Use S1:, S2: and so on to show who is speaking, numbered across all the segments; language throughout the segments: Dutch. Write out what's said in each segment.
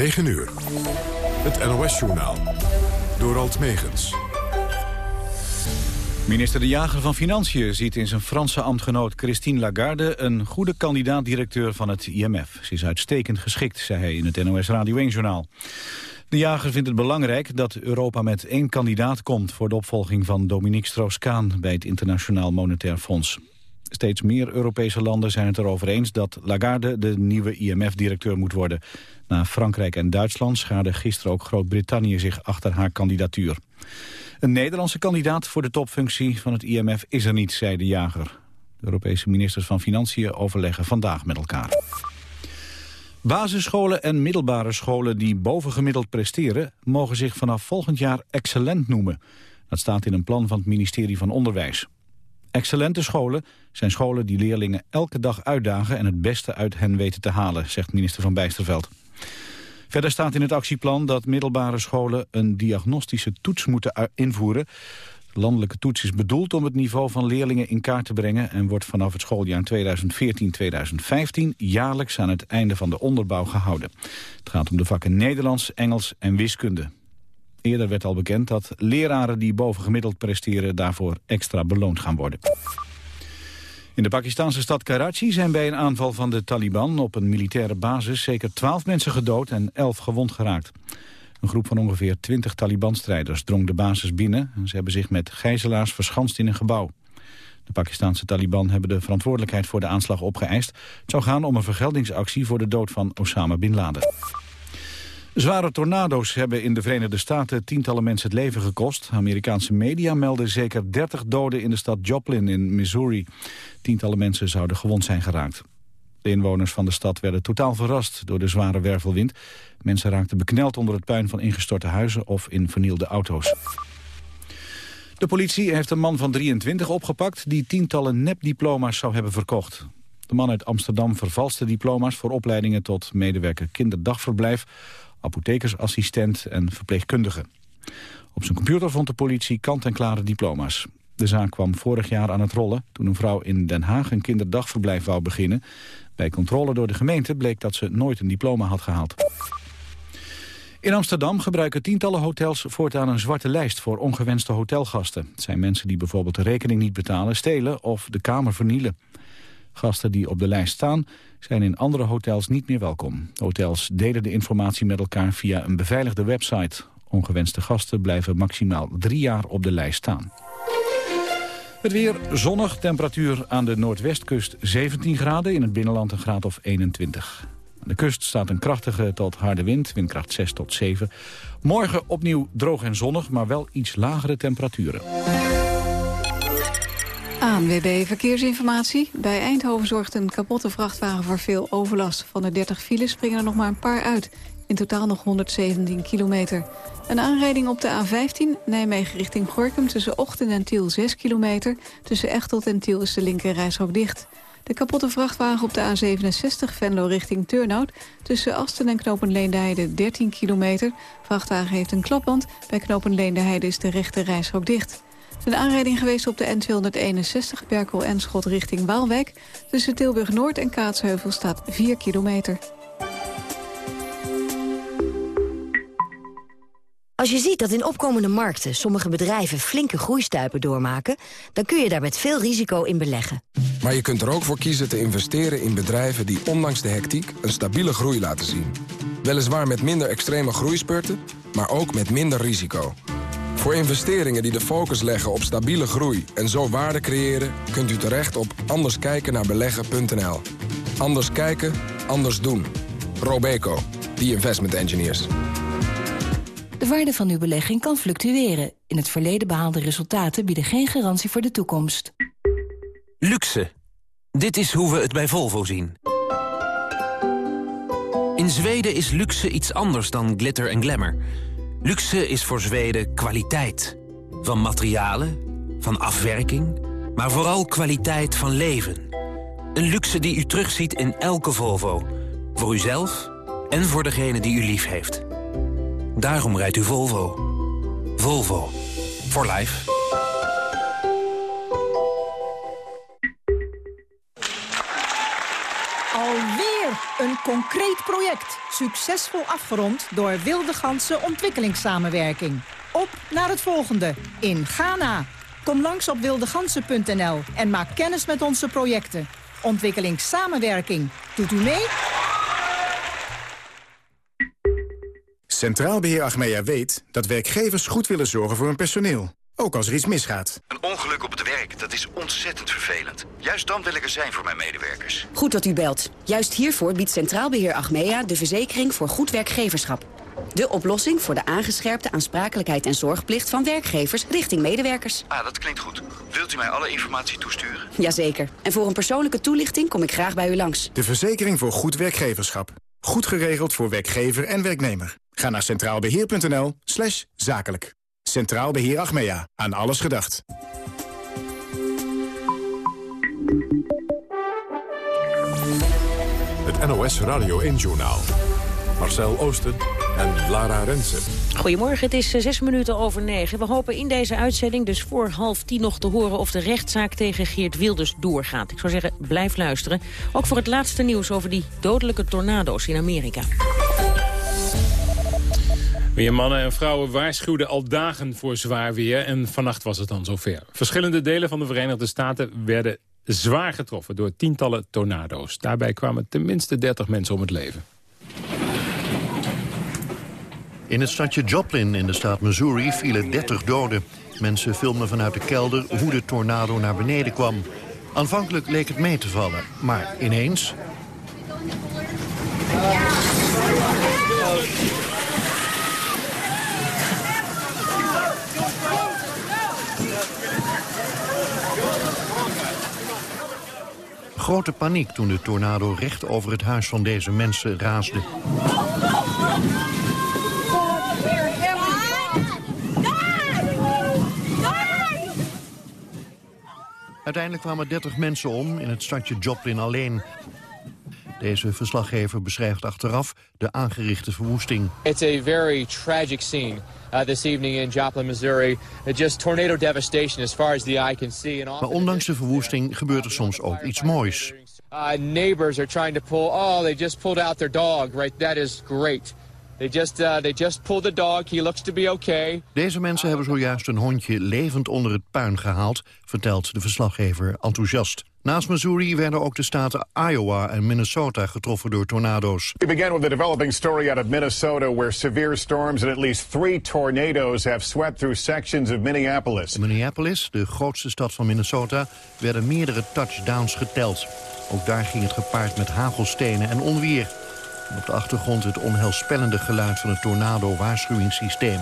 S1: 9 uur. Het NOS-journaal. Door Alt Megens.
S2: Minister De Jager van Financiën ziet in zijn Franse ambtgenoot Christine Lagarde... een goede kandidaat-directeur van het IMF. Ze is uitstekend geschikt, zei hij in het NOS Radio 1-journaal. De jager vindt het belangrijk dat Europa met één kandidaat komt... voor de opvolging van Dominique Strauss-Kaan bij het Internationaal Monetair Fonds. Steeds meer Europese landen zijn het erover eens dat Lagarde de nieuwe IMF-directeur moet worden. Na Frankrijk en Duitsland schaarde gisteren ook Groot-Brittannië zich achter haar kandidatuur. Een Nederlandse kandidaat voor de topfunctie van het IMF is er niet, zei de jager. De Europese ministers van Financiën overleggen vandaag met elkaar. Basisscholen en middelbare scholen die bovengemiddeld presteren... mogen zich vanaf volgend jaar excellent noemen. Dat staat in een plan van het ministerie van Onderwijs. Excellente scholen zijn scholen die leerlingen elke dag uitdagen... en het beste uit hen weten te halen, zegt minister Van Bijsterveld. Verder staat in het actieplan dat middelbare scholen... een diagnostische toets moeten invoeren. De landelijke toets is bedoeld om het niveau van leerlingen in kaart te brengen... en wordt vanaf het schooljaar 2014-2015 jaarlijks aan het einde van de onderbouw gehouden. Het gaat om de vakken Nederlands, Engels en wiskunde. Eerder werd al bekend dat leraren die bovengemiddeld presteren... daarvoor extra beloond gaan worden. In de Pakistanse stad Karachi zijn bij een aanval van de Taliban op een militaire basis zeker twaalf mensen gedood en elf gewond geraakt. Een groep van ongeveer twintig Taliban-strijders drong de basis binnen. En ze hebben zich met gijzelaars verschanst in een gebouw. De Pakistanse Taliban hebben de verantwoordelijkheid voor de aanslag opgeëist. Het zou gaan om een vergeldingsactie voor de dood van Osama Bin Laden. Zware tornado's hebben in de Verenigde Staten tientallen mensen het leven gekost. Amerikaanse media melden zeker 30 doden in de stad Joplin in Missouri. Tientallen mensen zouden gewond zijn geraakt. De inwoners van de stad werden totaal verrast door de zware wervelwind. Mensen raakten bekneld onder het puin van ingestorte huizen of in vernielde auto's. De politie heeft een man van 23 opgepakt die tientallen nepdiploma's zou hebben verkocht. De man uit Amsterdam vervalste diploma's voor opleidingen tot medewerker kinderdagverblijf apothekersassistent en verpleegkundige. Op zijn computer vond de politie kant-en-klare diploma's. De zaak kwam vorig jaar aan het rollen toen een vrouw in Den Haag een kinderdagverblijf wou beginnen. Bij controle door de gemeente bleek dat ze nooit een diploma had gehaald. In Amsterdam gebruiken tientallen hotels voortaan een zwarte lijst voor ongewenste hotelgasten. Het zijn mensen die bijvoorbeeld de rekening niet betalen, stelen of de kamer vernielen. Gasten die op de lijst staan zijn in andere hotels niet meer welkom. Hotels delen de informatie met elkaar via een beveiligde website. Ongewenste gasten blijven maximaal drie jaar op de lijst staan. Het weer zonnig, temperatuur aan de noordwestkust 17 graden... in het binnenland een graad of 21. Aan de kust staat een krachtige tot harde wind, windkracht 6 tot 7. Morgen opnieuw droog en zonnig, maar wel iets lagere temperaturen.
S3: ANWB Verkeersinformatie. Bij Eindhoven zorgt een kapotte vrachtwagen voor veel overlast. Van de 30 files springen er nog maar een paar uit. In totaal nog 117 kilometer. Een aanrijding op de A15, Nijmegen richting Gorkum... tussen Ochten en Tiel 6 kilometer. Tussen Echtelt en Tiel is de linker dicht. De kapotte vrachtwagen op de A67 Venlo richting Turnhout... tussen Asten en Knopen Leende 13 kilometer. Vrachtwagen heeft een klapband. Bij Knopen Leende is de rechte reishok dicht. Een aanrijding geweest op de N261 Berkel en Schot richting Waalwijk. Tussen Tilburg-Noord en Kaatsheuvel staat 4 kilometer.
S4: Als je ziet dat in opkomende markten sommige bedrijven flinke groeistuipen doormaken... dan kun je daar met veel risico in beleggen.
S5: Maar je kunt er ook voor kiezen te investeren in bedrijven die ondanks de hectiek een stabiele groei laten zien. Weliswaar met minder extreme groeispurten, maar ook met minder risico. Voor investeringen die de focus leggen op stabiele groei en zo waarde creëren... kunt u terecht op anderskijkennaarbeleggen.nl. Anders kijken, anders doen. Robeco, the investment engineers.
S6: De waarde van uw belegging kan fluctueren. In het verleden behaalde resultaten bieden geen garantie voor de toekomst.
S7: Luxe. Dit is hoe we het bij Volvo zien. In Zweden is luxe iets anders dan glitter en glamour... Luxe is voor Zweden kwaliteit. Van materialen, van afwerking, maar vooral kwaliteit van leven. Een luxe die u terugziet in elke Volvo. Voor uzelf en voor degene die u lief heeft. Daarom rijdt u Volvo. Volvo. For life.
S8: Een concreet project, succesvol afgerond door Wilde Ganse ontwikkelingssamenwerking. Op naar het volgende, in Ghana. Kom langs op wildegansen.nl en maak kennis met onze projecten. Ontwikkelingssamenwerking. Doet u mee?
S9: Centraal Beheer Achmea weet dat werkgevers goed willen zorgen voor hun personeel. Ook als er iets misgaat.
S10: Een ongeluk op het werk, dat is ontzettend vervelend. Juist dan wil ik er zijn voor mijn medewerkers.
S11: Goed dat u belt. Juist hiervoor biedt Centraal Beheer Achmea de verzekering voor goed werkgeverschap. De oplossing voor de aangescherpte aansprakelijkheid en zorgplicht van werkgevers richting medewerkers.
S10: Ah, dat klinkt goed. Wilt u mij alle informatie toesturen?
S11: Jazeker. En voor een persoonlijke toelichting kom ik graag bij u langs.
S9: De verzekering voor goed werkgeverschap. Goed geregeld voor werkgever en werknemer. Ga naar centraalbeheer.nl slash zakelijk. Centraal Beheer Achmea. Aan alles gedacht.
S1: Het NOS Radio 1-journaal. Marcel Oosten en Lara Rensen.
S12: Goedemorgen, het is eh, zes minuten over negen. We hopen in deze uitzending dus voor half tien nog te horen... of de rechtszaak tegen Geert Wilders doorgaat. Ik zou zeggen, blijf luisteren. Ook voor het laatste nieuws over die dodelijke tornado's in Amerika.
S13: Weer mannen en vrouwen waarschuwden al dagen voor zwaar weer... en vannacht was het dan zover. Verschillende delen van de Verenigde Staten werden zwaar getroffen... door tientallen tornado's. Daarbij kwamen tenminste 30 mensen om het leven.
S14: In het stadje Joplin in de staat Missouri vielen 30 doden. Mensen filmden vanuit de kelder hoe de tornado naar beneden kwam. Aanvankelijk leek het mee te vallen, maar ineens... Grote paniek toen de tornado recht over het huis van deze mensen raasde. Uiteindelijk kwamen 30 mensen om in het stadje Joplin alleen. Deze verslaggever beschrijft achteraf de aangerichte verwoesting.
S15: It's a very tragic scene uh, this evening in Joplin, Missouri. Uh, just tornado devastation as far as the eye can see.
S14: Maar ondanks de verwoesting gebeurt er soms ook iets moois.
S15: Uh, neighbors are trying to pull. Oh, they just pulled out their dog. Right, that is great. They just, uh, they just pulled the dog. He looks to be okay.
S14: Deze mensen hebben zojuist een hondje levend onder het puin gehaald, vertelt de verslaggever enthousiast. Naast Missouri werden ook de staten Iowa en Minnesota getroffen door tornado's.
S16: We begin with a developing story out of Minnesota where severe storms and at least three tornadoes have swept through sections of Minneapolis.
S14: In Minneapolis, de grootste stad van Minnesota, werden meerdere touchdowns geteld. Ook daar ging het gepaard met hagelstenen en onweer. Op de achtergrond het onheilspellende geluid van het tornado-waarschuwingssysteem.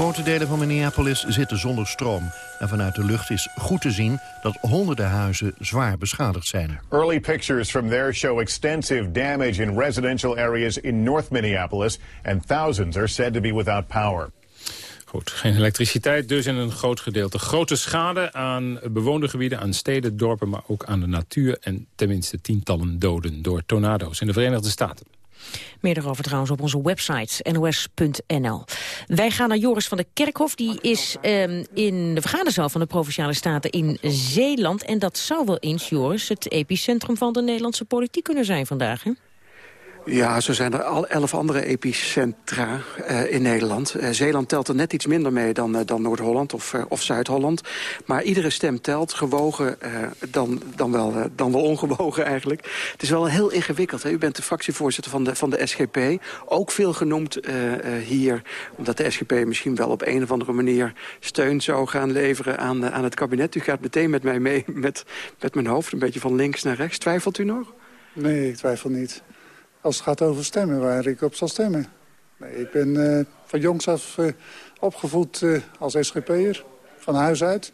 S14: Grote delen van Minneapolis zitten zonder stroom. En vanuit de lucht is goed te zien dat honderden huizen zwaar beschadigd zijn.
S16: Early pictures from there show extensive damage in residential areas in North Minneapolis. And thousands are said to be without power.
S13: Goed, geen elektriciteit dus in een groot gedeelte. Grote schade aan bewoonde gebieden, aan steden, dorpen... maar ook aan de natuur en tenminste tientallen doden door tornado's in de Verenigde Staten.
S12: Meer daarover trouwens op onze website nos.nl. Wij gaan naar Joris van der Kerkhof. Die is um, in de vergaderzaal van de Provinciale Staten in Zeeland. En dat zou wel eens, Joris, het epicentrum van de Nederlandse politiek kunnen zijn vandaag, hè?
S17: Ja, zo zijn er al elf andere epicentra uh, in Nederland. Uh, Zeeland telt er net iets minder mee dan, uh, dan Noord-Holland of, of Zuid-Holland. Maar iedere stem telt, gewogen dan, dan, wel, dan wel ongewogen eigenlijk. Het is wel heel ingewikkeld. Hè? U bent de fractievoorzitter van de, van de SGP. Ook veel genoemd hier, omdat de SGP misschien wel op een of andere manier... steun zou gaan leveren aan, aan het kabinet. U gaat meteen met mij mee met, met mijn hoofd, een beetje van links naar rechts. Twijfelt u nog?
S18: Nee, ik twijfel niet als het gaat over stemmen, waar ik op zal stemmen. Nee, ik ben uh, van jongs af uh, opgevoed uh, als SGP'er, van huis uit.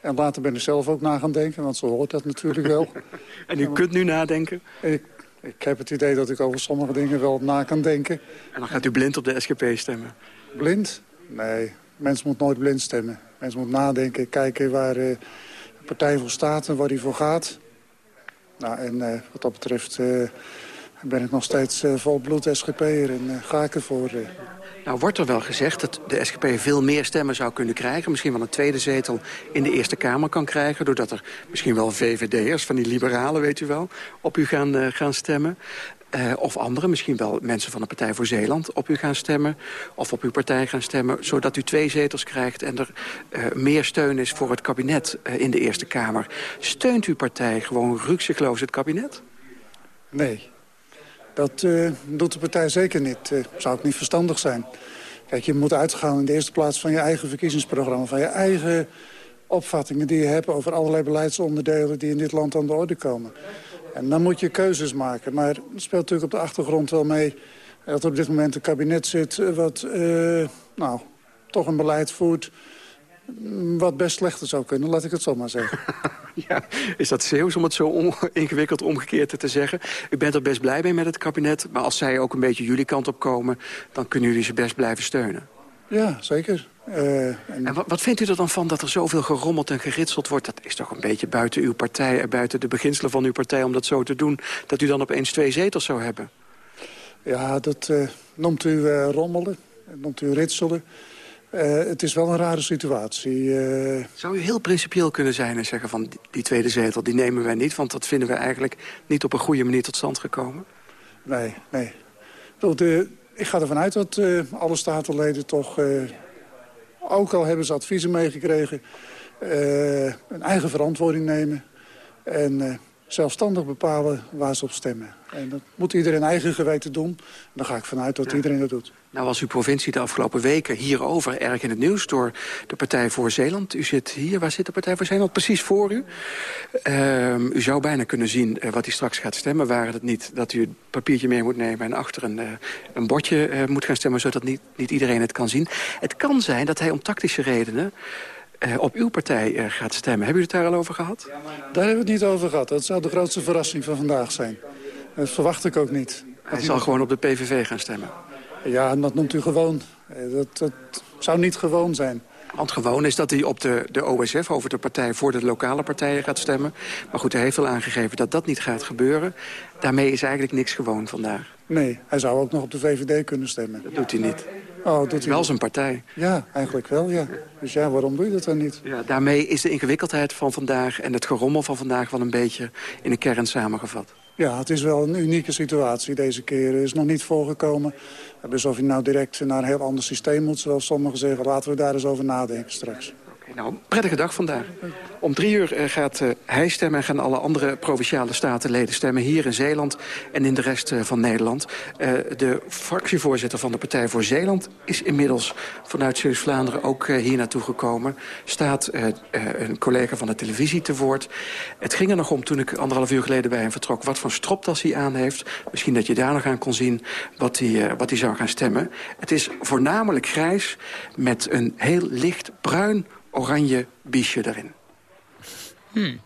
S18: En later ben ik zelf ook na gaan denken, want zo hoort dat natuurlijk wel.
S17: en u kunt nu nadenken?
S18: Ik, ik heb het idee dat ik over sommige dingen wel na kan denken.
S17: En dan gaat u blind op de SGP stemmen?
S18: Blind? Nee, mens moet nooit blind stemmen. Mens moet nadenken, kijken waar de partij voor staat en waar die voor gaat. Nou, en wat dat betreft ben ik nog steeds uh, volbloed SGP'er en uh, ga ik ervoor. Uh.
S17: Nou wordt er wel gezegd dat de SGP veel meer stemmen zou kunnen krijgen. Misschien wel een tweede zetel in de Eerste Kamer kan krijgen. Doordat er misschien wel VVD'ers, van die liberalen weet u wel, op u gaan, gaan stemmen. Uh, of anderen, misschien wel mensen van de Partij voor Zeeland... op u gaan stemmen of op uw partij gaan stemmen... zodat u twee zetels krijgt en er uh, meer steun is voor het kabinet in de Eerste Kamer. Steunt uw partij gewoon rukzichtloos het kabinet?
S18: Nee, dat doet de partij zeker niet. zou ook niet verstandig zijn. Kijk, je moet uitgaan in de eerste plaats van je eigen verkiezingsprogramma... van je eigen opvattingen die je hebt over allerlei beleidsonderdelen... die in dit land aan de orde komen. En dan moet je keuzes maken. Maar het speelt natuurlijk op de achtergrond wel mee... dat er op dit moment een kabinet zit wat uh, nou, toch een beleid voert... wat best slechter zou kunnen, laat ik het zo maar zeggen.
S17: ja, is dat Zeeuws om het zo on ingewikkeld omgekeerd te zeggen? U bent er best blij mee met het kabinet... maar als zij ook een beetje jullie kant op komen... dan kunnen jullie ze best blijven steunen.
S18: Ja, zeker.
S17: Uh, en... en wat, wat, vindt u er dan van dat er zoveel gerommeld en geritseld wordt? Dat is toch een beetje buiten uw partij en buiten de beginselen van uw partij om dat zo te doen. Dat u dan opeens twee zetels zou hebben.
S18: Ja, dat uh, noemt u uh, rommelen, noemt u ritselen. Het is wel een rare situatie.
S17: Zou u heel principieel kunnen zijn en zeggen van die, tweede zetel, die nemen wij niet... want dat vinden we eigenlijk niet op een goede manier tot stand gekomen?
S18: Nee, nee. De, ik ga ervan uit dat alle statenleden toch ook al hebben ze adviezen meegekregen, een eigen verantwoording nemen. En zelfstandig bepalen waar ze op stemmen. En dat moet iedereen eigen geweten doen. En daar ga ik vanuit dat iedereen dat doet.
S17: Nou was uw provincie de afgelopen weken hierover erg in het nieuws... door de Partij voor Zeeland. U zit hier, waar zit de Partij voor Zeeland? Precies voor u. Uh, u zou bijna kunnen zien uh, wat u straks gaat stemmen. Waren het niet dat u het papiertje mee moet nemen... en achter een, uh, een bordje moet gaan stemmen... zodat niet, niet iedereen het kan zien. Het kan zijn dat hij om tactische redenen... Uh, op uw partij uh, gaat stemmen. Hebben jullie het daar al over gehad?
S18: Daar hebben we het niet over gehad. Dat zou de grootste verrassing van vandaag zijn. Dat verwacht ik ook niet.
S17: Hij zal gewoon op de PVV gaan stemmen?
S18: Ja, dat noemt u gewoon. Dat, dat zou niet gewoon zijn.
S17: Want gewoon is dat hij op de, de OSF, over de partij voor de lokale partijen gaat stemmen. Maar goed, hij heeft wel aangegeven dat dat niet gaat gebeuren. Daarmee is eigenlijk niks gewoon vandaag.
S18: Nee, hij zou ook nog op de VVD kunnen stemmen.
S17: Dat doet hij niet.
S18: Oh, doet hij
S17: wel zijn partij.
S18: Ja, eigenlijk wel, ja. Dus ja, waarom doe je dat dan niet?
S17: Ja, daarmee is de ingewikkeldheid van vandaag en het gerommel van vandaag wel een beetje in de kern samengevat.
S18: Ja, het is wel een unieke situatie deze keer. Er is nog niet voorgekomen. Dus of je nou direct naar een heel ander systeem moet... zoals sommigen zeggen, laten we daar eens over nadenken straks.
S17: Nou, prettige dag vandaag. Om drie uur eh, gaat uh, hij stemmen en gaan alle andere provinciale statenleden stemmen... hier in Zeeland en in de rest uh, van Nederland. De fractievoorzitter van de Partij voor Zeeland is inmiddels vanuit Zeeuws-Vlaanderen ook hier naartoe gekomen. Staat een collega van de televisie te woord. Het ging er nog om toen ik anderhalf uur geleden bij hem vertrok... wat voor stropdas hij aan heeft. Misschien dat je daar nog aan kon zien wat hij, wat hij zou gaan stemmen. Het is voornamelijk grijs met een heel licht bruin oranje biesje erin.
S12: Hmm.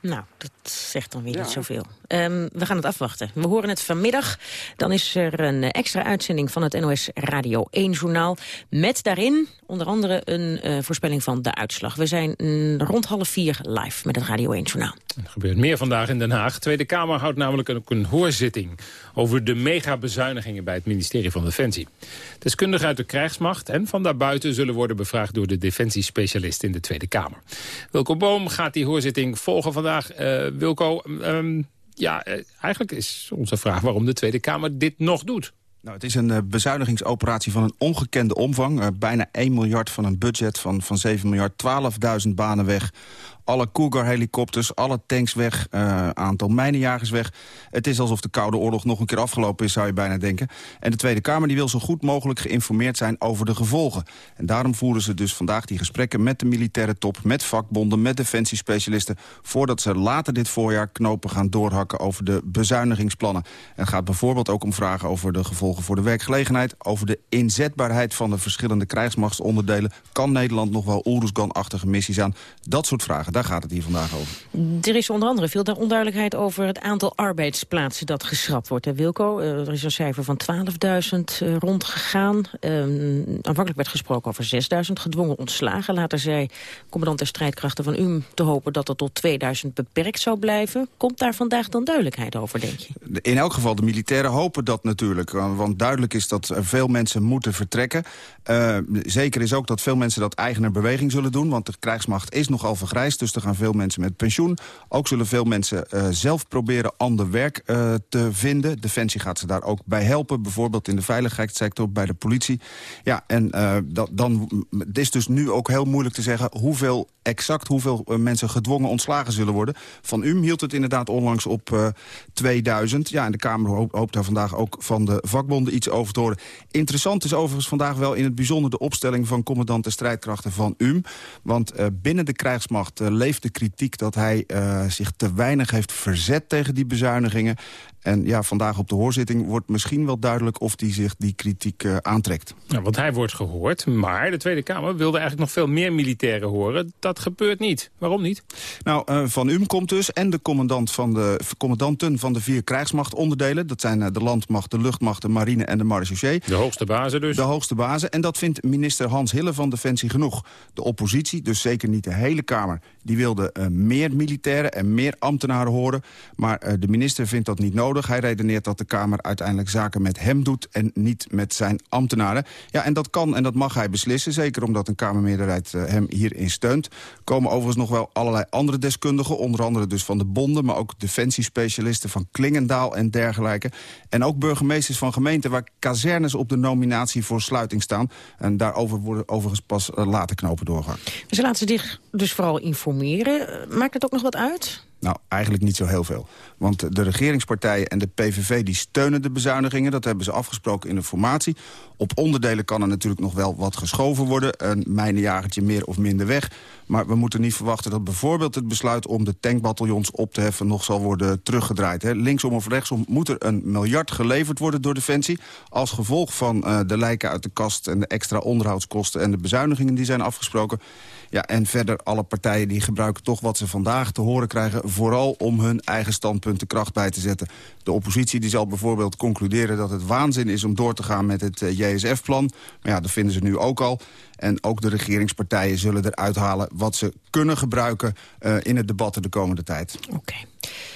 S12: Nou, dat zegt dan weer ja. niet zoveel. Um, we gaan het afwachten. We horen het vanmiddag. Dan is er een extra uitzending van het NOS Radio 1-journaal. Met daarin onder andere een uh, voorspelling van de uitslag. We zijn mm, rond half vier live met het Radio 1-journaal.
S13: Er gebeurt meer vandaag in Den Haag. De Tweede Kamer houdt namelijk ook een hoorzitting... over de megabezuinigingen bij het ministerie van Defensie. Deskundigen uit de krijgsmacht en van daarbuiten... zullen worden bevraagd door de defensiespecialist in de Tweede Kamer. Wilco Boom gaat die hoorzitting volgen vandaag. Uh, Wilco, um, ja, eigenlijk is onze vraag waarom de Tweede Kamer dit nog doet.
S19: Nou, het is een uh, bezuinigingsoperatie van een ongekende omvang. Bijna 1 miljard van een budget van, van 7 miljard, 12.000 banen weg alle Cougar-helikopters, alle tanks weg, uh, aantal mijnenjagers weg. Het is alsof de Koude Oorlog nog een keer afgelopen is, zou je bijna denken. En de Tweede Kamer die wil zo goed mogelijk geïnformeerd zijn over de gevolgen. En daarom voeren ze dus vandaag die gesprekken met de militaire top... met vakbonden, met defensiespecialisten... voordat ze later dit voorjaar knopen gaan doorhakken over de bezuinigingsplannen. En het gaat bijvoorbeeld ook om vragen over de gevolgen voor de werkgelegenheid... over de inzetbaarheid van de verschillende krijgsmachtsonderdelen. Kan Nederland nog wel Oeruzgan-achtige missies aan? Dat soort vragen Daar gaat het hier vandaag over.
S12: Er is onder andere veel onduidelijkheid over het aantal arbeidsplaatsen dat geschrapt wordt. Hè, Wilco, uh, er is een cijfer van 12.000 uh, rondgegaan. Um, aanvankelijk werd gesproken over 6.000 gedwongen ontslagen. Later zei commandant der strijdkrachten van UM te hopen dat het tot 2000 beperkt zou blijven. Komt daar vandaag dan duidelijkheid over, denk je?
S19: In elk geval, de militairen hopen dat natuurlijk. Want duidelijk is dat er veel mensen moeten vertrekken. Uh, zeker is ook dat veel mensen dat eigener beweging zullen doen. Want de krijgsmacht is nogal vergrijsd. Dus er gaan veel mensen met pensioen. Ook zullen veel mensen uh, zelf proberen ander werk uh, te vinden. Defensie gaat ze daar ook bij helpen. Bijvoorbeeld in de veiligheidssector, bij de politie. Ja, en dat, dan het is dus nu ook heel moeilijk te zeggen... hoeveel exact hoeveel mensen gedwongen ontslagen zullen worden. Van UM hield het inderdaad onlangs op 2000. Ja, en de Kamer hoopt daar vandaag ook van de vakbonden iets over te horen. Interessant is overigens vandaag wel in het bijzonder de opstelling van commandant de strijdkrachten van UM. Want uh, binnen de krijgsmacht leeft de kritiek dat hij zich te weinig heeft verzet tegen die bezuinigingen. En ja, vandaag op de hoorzitting wordt misschien wel duidelijk of hij zich die kritiek uh, aantrekt.
S13: Ja, want hij wordt gehoord, maar de Tweede Kamer wilde eigenlijk nog veel meer militairen horen. Dat gebeurt niet. Waarom niet?
S19: Nou, uh, Van UM komt dus en de, commandant van de commandanten van de vier krijgsmachtonderdelen. Dat zijn uh, de landmacht, de luchtmacht, de marine en de marechaussee.
S13: De hoogste bazen dus?
S19: De hoogste bazen. En dat vindt minister Hans Hille van Defensie genoeg. De oppositie, dus zeker niet de hele Kamer, die wilde meer militairen en meer ambtenaren horen. Maar de minister vindt dat niet nodig. Hij redeneert dat de Kamer uiteindelijk zaken met hem doet... en niet met zijn ambtenaren. Ja, en dat kan en dat mag hij beslissen. Zeker omdat een Kamermeerderheid uh, hem hierin steunt. Komen overigens nog wel allerlei andere deskundigen. Onder andere dus van de bonden, maar ook defensiespecialisten... van Klingendaal en dergelijke. En ook burgemeesters van gemeenten... waar kazernes op de nominatie voor sluiting staan. En daarover worden overigens pas uh, later knopen doorgaan.
S12: Ze laten zich dus vooral informeren. Maakt het ook nog wat uit?
S19: Nou, eigenlijk niet zo heel veel. Want de regeringspartijen en de PVV die steunen de bezuinigingen. Dat hebben ze afgesproken in de formatie. Op onderdelen kan er natuurlijk nog wel wat geschoven worden. Een mijnenjagertje meer of minder weg. Maar we moeten niet verwachten dat bijvoorbeeld het besluit... om de tankbataljons op te heffen nog zal worden teruggedraaid. Hè. Linksom of rechtsom moet er een miljard geleverd worden door Defensie... als gevolg van uh, de lijken uit de kast en de extra onderhoudskosten... en de bezuinigingen die zijn afgesproken. Ja, en verder alle partijen die gebruiken toch wat ze vandaag te horen krijgen... vooral om hun eigen standpunten kracht bij te zetten. De oppositie die zal bijvoorbeeld concluderen dat het waanzin is... om door te gaan met het uh, JSF-plan. Maar ja, dat vinden ze nu ook al. En ook de regeringspartijen zullen eruit halen wat ze kunnen gebruiken... Uh, in het debat de komende tijd.
S12: Oké.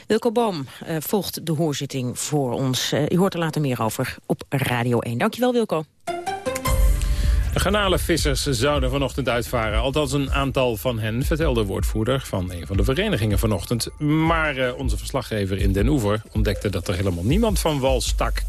S12: Wilco Boom uh, volgt de hoorzitting voor ons. Uh, u hoort er later meer over op Radio 1. Dankjewel, Wilco.
S13: De garnalenvissers zouden vanochtend uitvaren. Althans een aantal van hen, vertelde woordvoerder van een van de verenigingen vanochtend. Maar uh, onze verslaggever in Den Oever ontdekte dat er helemaal niemand van wal stak.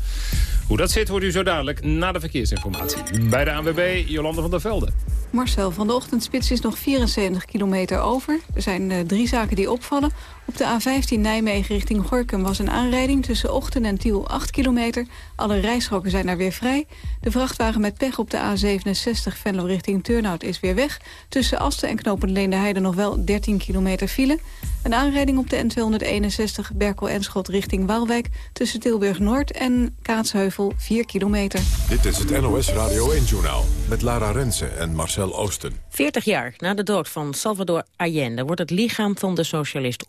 S13: Hoe dat zit hoort u zo dadelijk na de verkeersinformatie. Bij de ANWB, Jolande van der Velde.
S3: Marcel, van de ochtendspits is nog 74 kilometer over. Er zijn uh, drie zaken die opvallen. Op de A15 Nijmegen richting Gorkum was een aanrijding tussen Ochten en Tiel 8 kilometer. Alle rijstroken zijn daar weer vrij. De vrachtwagen met pech op de A67 Venlo richting Turnhout is weer weg. Tussen Asten en Knopen Leende nog wel 13 kilometer file. Een aanrijding op de N261 Berkel-Enschot richting Waalwijk... tussen Tilburg-Noord en Kaatsheuvel 4 kilometer.
S1: Dit is het NOS Radio 1-journaal met Lara Rensen en Marcel Oosten.
S12: 40 jaar na de dood van Salvador Allende wordt het lichaam van de socialist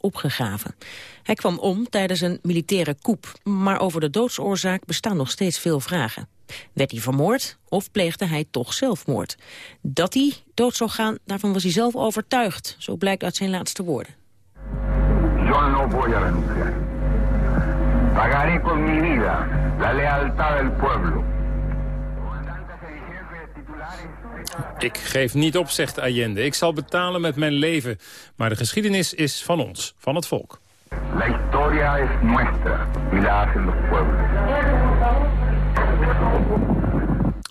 S12: Hij kwam om tijdens een militaire coup, maar over de doodsoorzaak bestaan nog steeds veel vragen. Werd hij vermoord of pleegde hij toch zelfmoord? Dat hij dood zou gaan, daarvan was hij zelf overtuigd. Zo blijkt uit zijn laatste woorden.
S20: Yo con mi vida la lealtad del pueblo.
S13: Ik geef niet op, zegt Allende. Ik zal betalen met mijn leven. Maar de geschiedenis is van ons, van het volk.
S20: La historia es nuestra y la hacen los pueblos.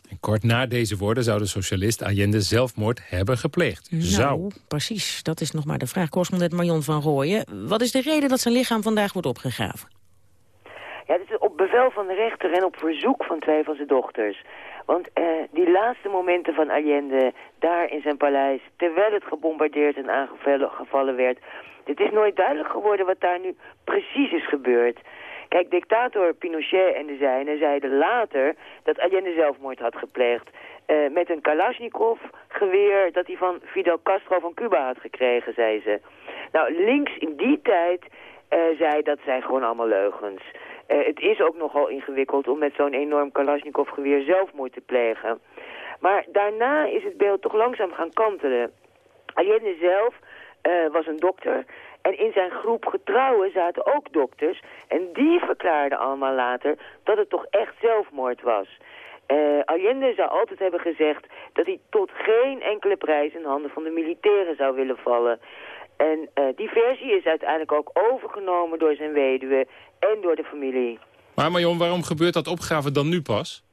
S13: En kort na deze woorden zou de socialist Allende zelfmoord hebben gepleegd.
S12: Nou,
S13: zou.
S12: precies. Dat is nog maar de vraag. Correspondent Marion van Rooyen. Wat is de reden dat zijn lichaam vandaag wordt opgegraven?
S21: Ja, het is op bevel van de rechter en op verzoek van twee van zijn dochters. Want uh, die laatste momenten van Allende, daar in zijn paleis... terwijl het gebombardeerd en aangevallen werd... het is nooit duidelijk geworden wat daar nu precies is gebeurd. Kijk, dictator Pinochet en de zijnen zeiden later dat Allende zelfmoord had gepleegd. Uh, met een Kalashnikov-geweer dat hij van Fidel Castro van Cuba had gekregen, zei ze. Nou, links in die tijd zei dat zijn gewoon allemaal leugens. Uh, het is ook nogal ingewikkeld om met zo'n enorm Kalashnikov-geweer zelfmoord te plegen. Maar daarna is het beeld toch langzaam gaan kantelen. Allende zelf was een dokter en in zijn groep getrouwen zaten ook dokters. En die verklaarden allemaal later dat het toch echt zelfmoord was. Uh, Allende zou altijd hebben gezegd dat hij tot geen enkele prijs in handen van de militairen zou willen vallen. En uh, die versie is uiteindelijk ook overgenomen door zijn weduwe en door de familie.
S13: Maar Marion, waarom gebeurt dat opgave dan nu pas?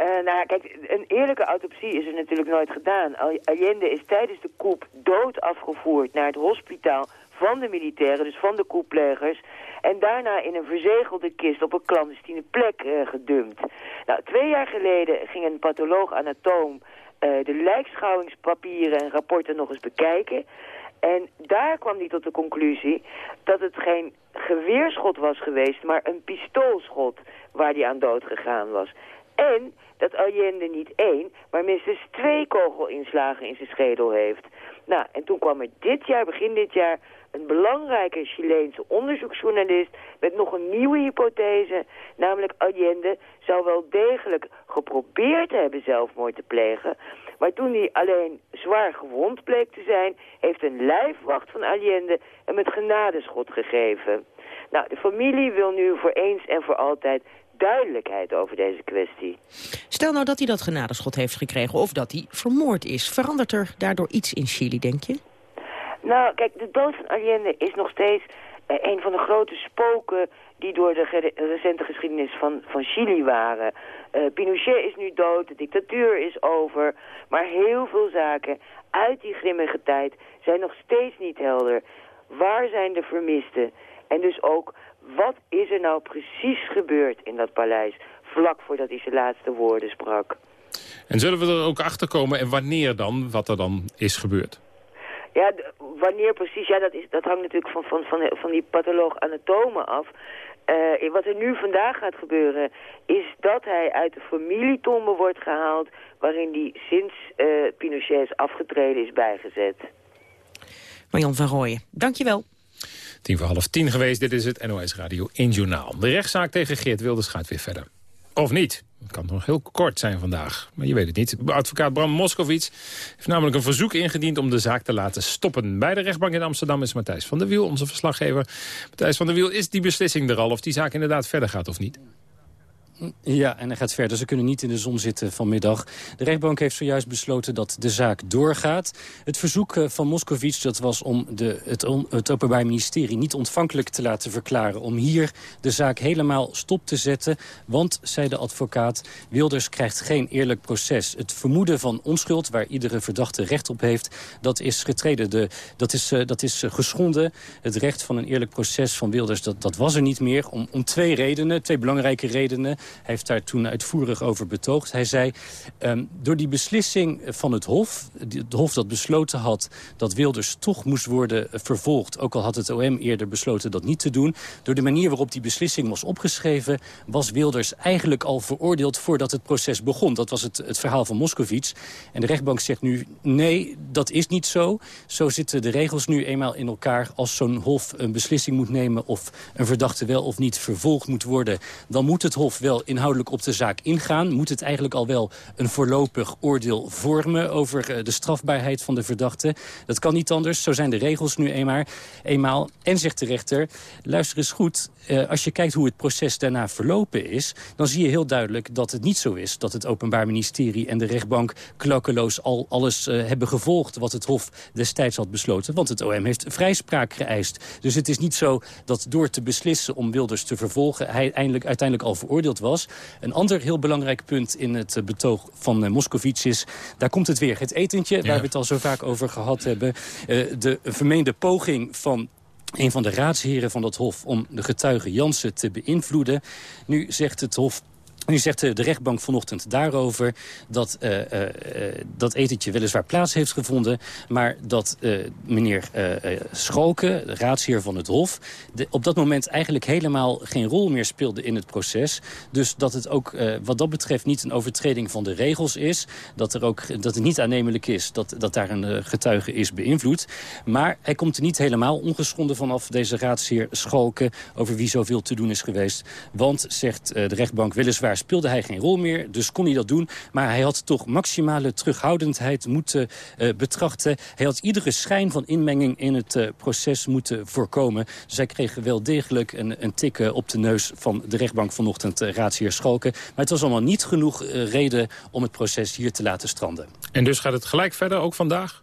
S21: Uh, nou, kijk, een eerlijke autopsie is er natuurlijk nooit gedaan. Allende is tijdens de coup dood afgevoerd naar het hospitaal van de militairen, dus van de coupplegers. En daarna in een verzegelde kist op een clandestine plek uh, gedumpt. Nou, twee jaar geleden ging een patholoog-anatoom uh, de lijkschouwingspapieren en rapporten nog eens bekijken. En daar kwam hij tot de conclusie dat het geen geweerschot was geweest, maar een pistoolschot waar hij aan dood gegaan was. En dat Allende niet één, maar minstens twee kogelinslagen in zijn schedel heeft. Nou, en toen kwam er dit jaar, begin dit jaar, een belangrijke Chileense onderzoeksjournalist met nog een nieuwe hypothese. Namelijk Allende zou wel degelijk geprobeerd hebben zelfmoord te plegen. Maar toen hij alleen zwaar gewond bleek te zijn, heeft een lijfwacht van Allende hem het genadeschot gegeven. Nou, de familie wil nu voor eens en voor altijd duidelijkheid over deze kwestie.
S12: Stel nou dat hij dat genadeschot heeft gekregen of dat hij vermoord is. Verandert er daardoor iets in Chili, denk je?
S21: Nou, kijk, de dood van Allende is nog steeds uh, een van de grote spoken die door de recente geschiedenis van, van Chili waren. Uh, Pinochet is nu dood, de dictatuur is over, maar heel veel zaken uit die grimmige tijd zijn nog steeds niet helder. Waar zijn de vermisten? En dus ook, wat is er nou precies gebeurd in dat paleis... vlak voordat hij zijn laatste woorden sprak?
S13: En zullen we er ook achter komen en wanneer dan, wat er dan is gebeurd?
S21: Ja, wanneer precies, ja, dat, is, dat hangt natuurlijk van, van, van, van die patholoog-anatomen af. Uh, wat er nu vandaag gaat gebeuren, is dat hij uit de familietombe wordt gehaald... waarin hij sinds uh, Pinochet is afgetreden is bijgezet.
S12: Marjan van Rooyen, dankjewel.
S13: Tien voor half tien geweest, dit is het NOS Radio 1 Journaal. De rechtszaak tegen Geert Wilders gaat weer verder. Of niet? Het kan nog heel kort zijn vandaag, maar je weet het niet. Advocaat Bram Moskowitz heeft namelijk een verzoek ingediend... om de zaak te laten stoppen. Bij de rechtbank in Amsterdam is Matthijs van der Wiel, onze verslaggever. Matthijs van der Wiel, is die beslissing er al of die zaak inderdaad verder gaat of niet?
S22: Ja, en hij gaat verder. Ze kunnen niet in de zon zitten vanmiddag. De rechtbank heeft zojuist besloten dat de zaak doorgaat. Het verzoek eh, van Moscovici dat was om de, het, Openbaar Ministerie niet ontvankelijk te laten verklaren. Om hier de zaak helemaal stop te zetten. Want, zei de advocaat, Wilders krijgt geen eerlijk proces. Het vermoeden van onschuld, waar iedere verdachte recht op heeft, dat is getreden. De, dat, is, uh, dat is uh, geschonden. Het recht van een eerlijk proces van Wilders, dat, dat was er niet meer. Om, om twee redenen, twee belangrijke redenen heeft daar toen uitvoerig over betoogd. Hij zei, um, door die beslissing van het Hof... het Hof dat besloten had dat Wilders toch moest worden vervolgd... ook al had het OM eerder besloten dat niet te doen... door de manier waarop die beslissing was opgeschreven... was Wilders eigenlijk al veroordeeld voordat het proces begon. Dat was het, het verhaal van Moskovits. En de rechtbank zegt nu, nee, dat is niet zo. Zo zitten de regels nu eenmaal in elkaar. Als zo'n Hof een beslissing moet nemen... of een verdachte wel of niet vervolgd moet worden... dan moet het Hof wel inhoudelijk op de zaak ingaan... moet het eigenlijk al wel een voorlopig oordeel vormen... over eh, de strafbaarheid van de verdachte. Dat kan niet anders, zo zijn de regels nu eenmaal. eenmaal. En zegt de rechter, luister eens goed... Uh, als je kijkt hoe het proces daarna verlopen is... dan zie je heel duidelijk dat het niet zo is... dat het Openbaar Ministerie en de rechtbank klakkeloos al alles uh, hebben gevolgd... wat het Hof destijds had besloten. Want het OM heeft vrijspraak geëist. Dus het is niet zo dat door te beslissen om Wilders te vervolgen... hij eindelijk, uiteindelijk al veroordeeld was. Een ander heel belangrijk punt in het eh, betoog van uh, Moscovici is... daar komt het weer, het etentje, ja. waar we het al zo vaak over gehad hebben. De vermeende poging van een van de raadsheren van dat hof... om de getuige Jansen te beïnvloeden. Nu zegt het hof Nu zegt de rechtbank vanochtend daarover dat uh, uh, dat etentje weliswaar plaats heeft gevonden... maar dat meneer Schalken, de raadsheer van het Hof... Op dat moment eigenlijk helemaal geen rol meer speelde in het proces. Dus dat het ook wat dat betreft niet een overtreding van de regels is. Dat, er ook, dat het niet aannemelijk is dat, dat daar een getuige is beïnvloed. Maar hij komt er niet helemaal ongeschonden vanaf, deze raadsheer Schalken... over wie zoveel te doen is geweest. Want, zegt de rechtbank, weliswaar speelde hij geen rol meer... dus kon hij dat doen, maar hij had toch maximale terughoudendheid moeten uh, betrachten. Hij had iedere schijn van inmenging in het uh, proces moeten voorkomen. Dus hij kreeg wel degelijk een, een tik uh, op de neus van de rechtbank vanochtend, raadsheer Schalken. Maar het was allemaal niet genoeg reden om het proces hier te laten stranden.
S13: En dus gaat het gelijk verder, ook vandaag?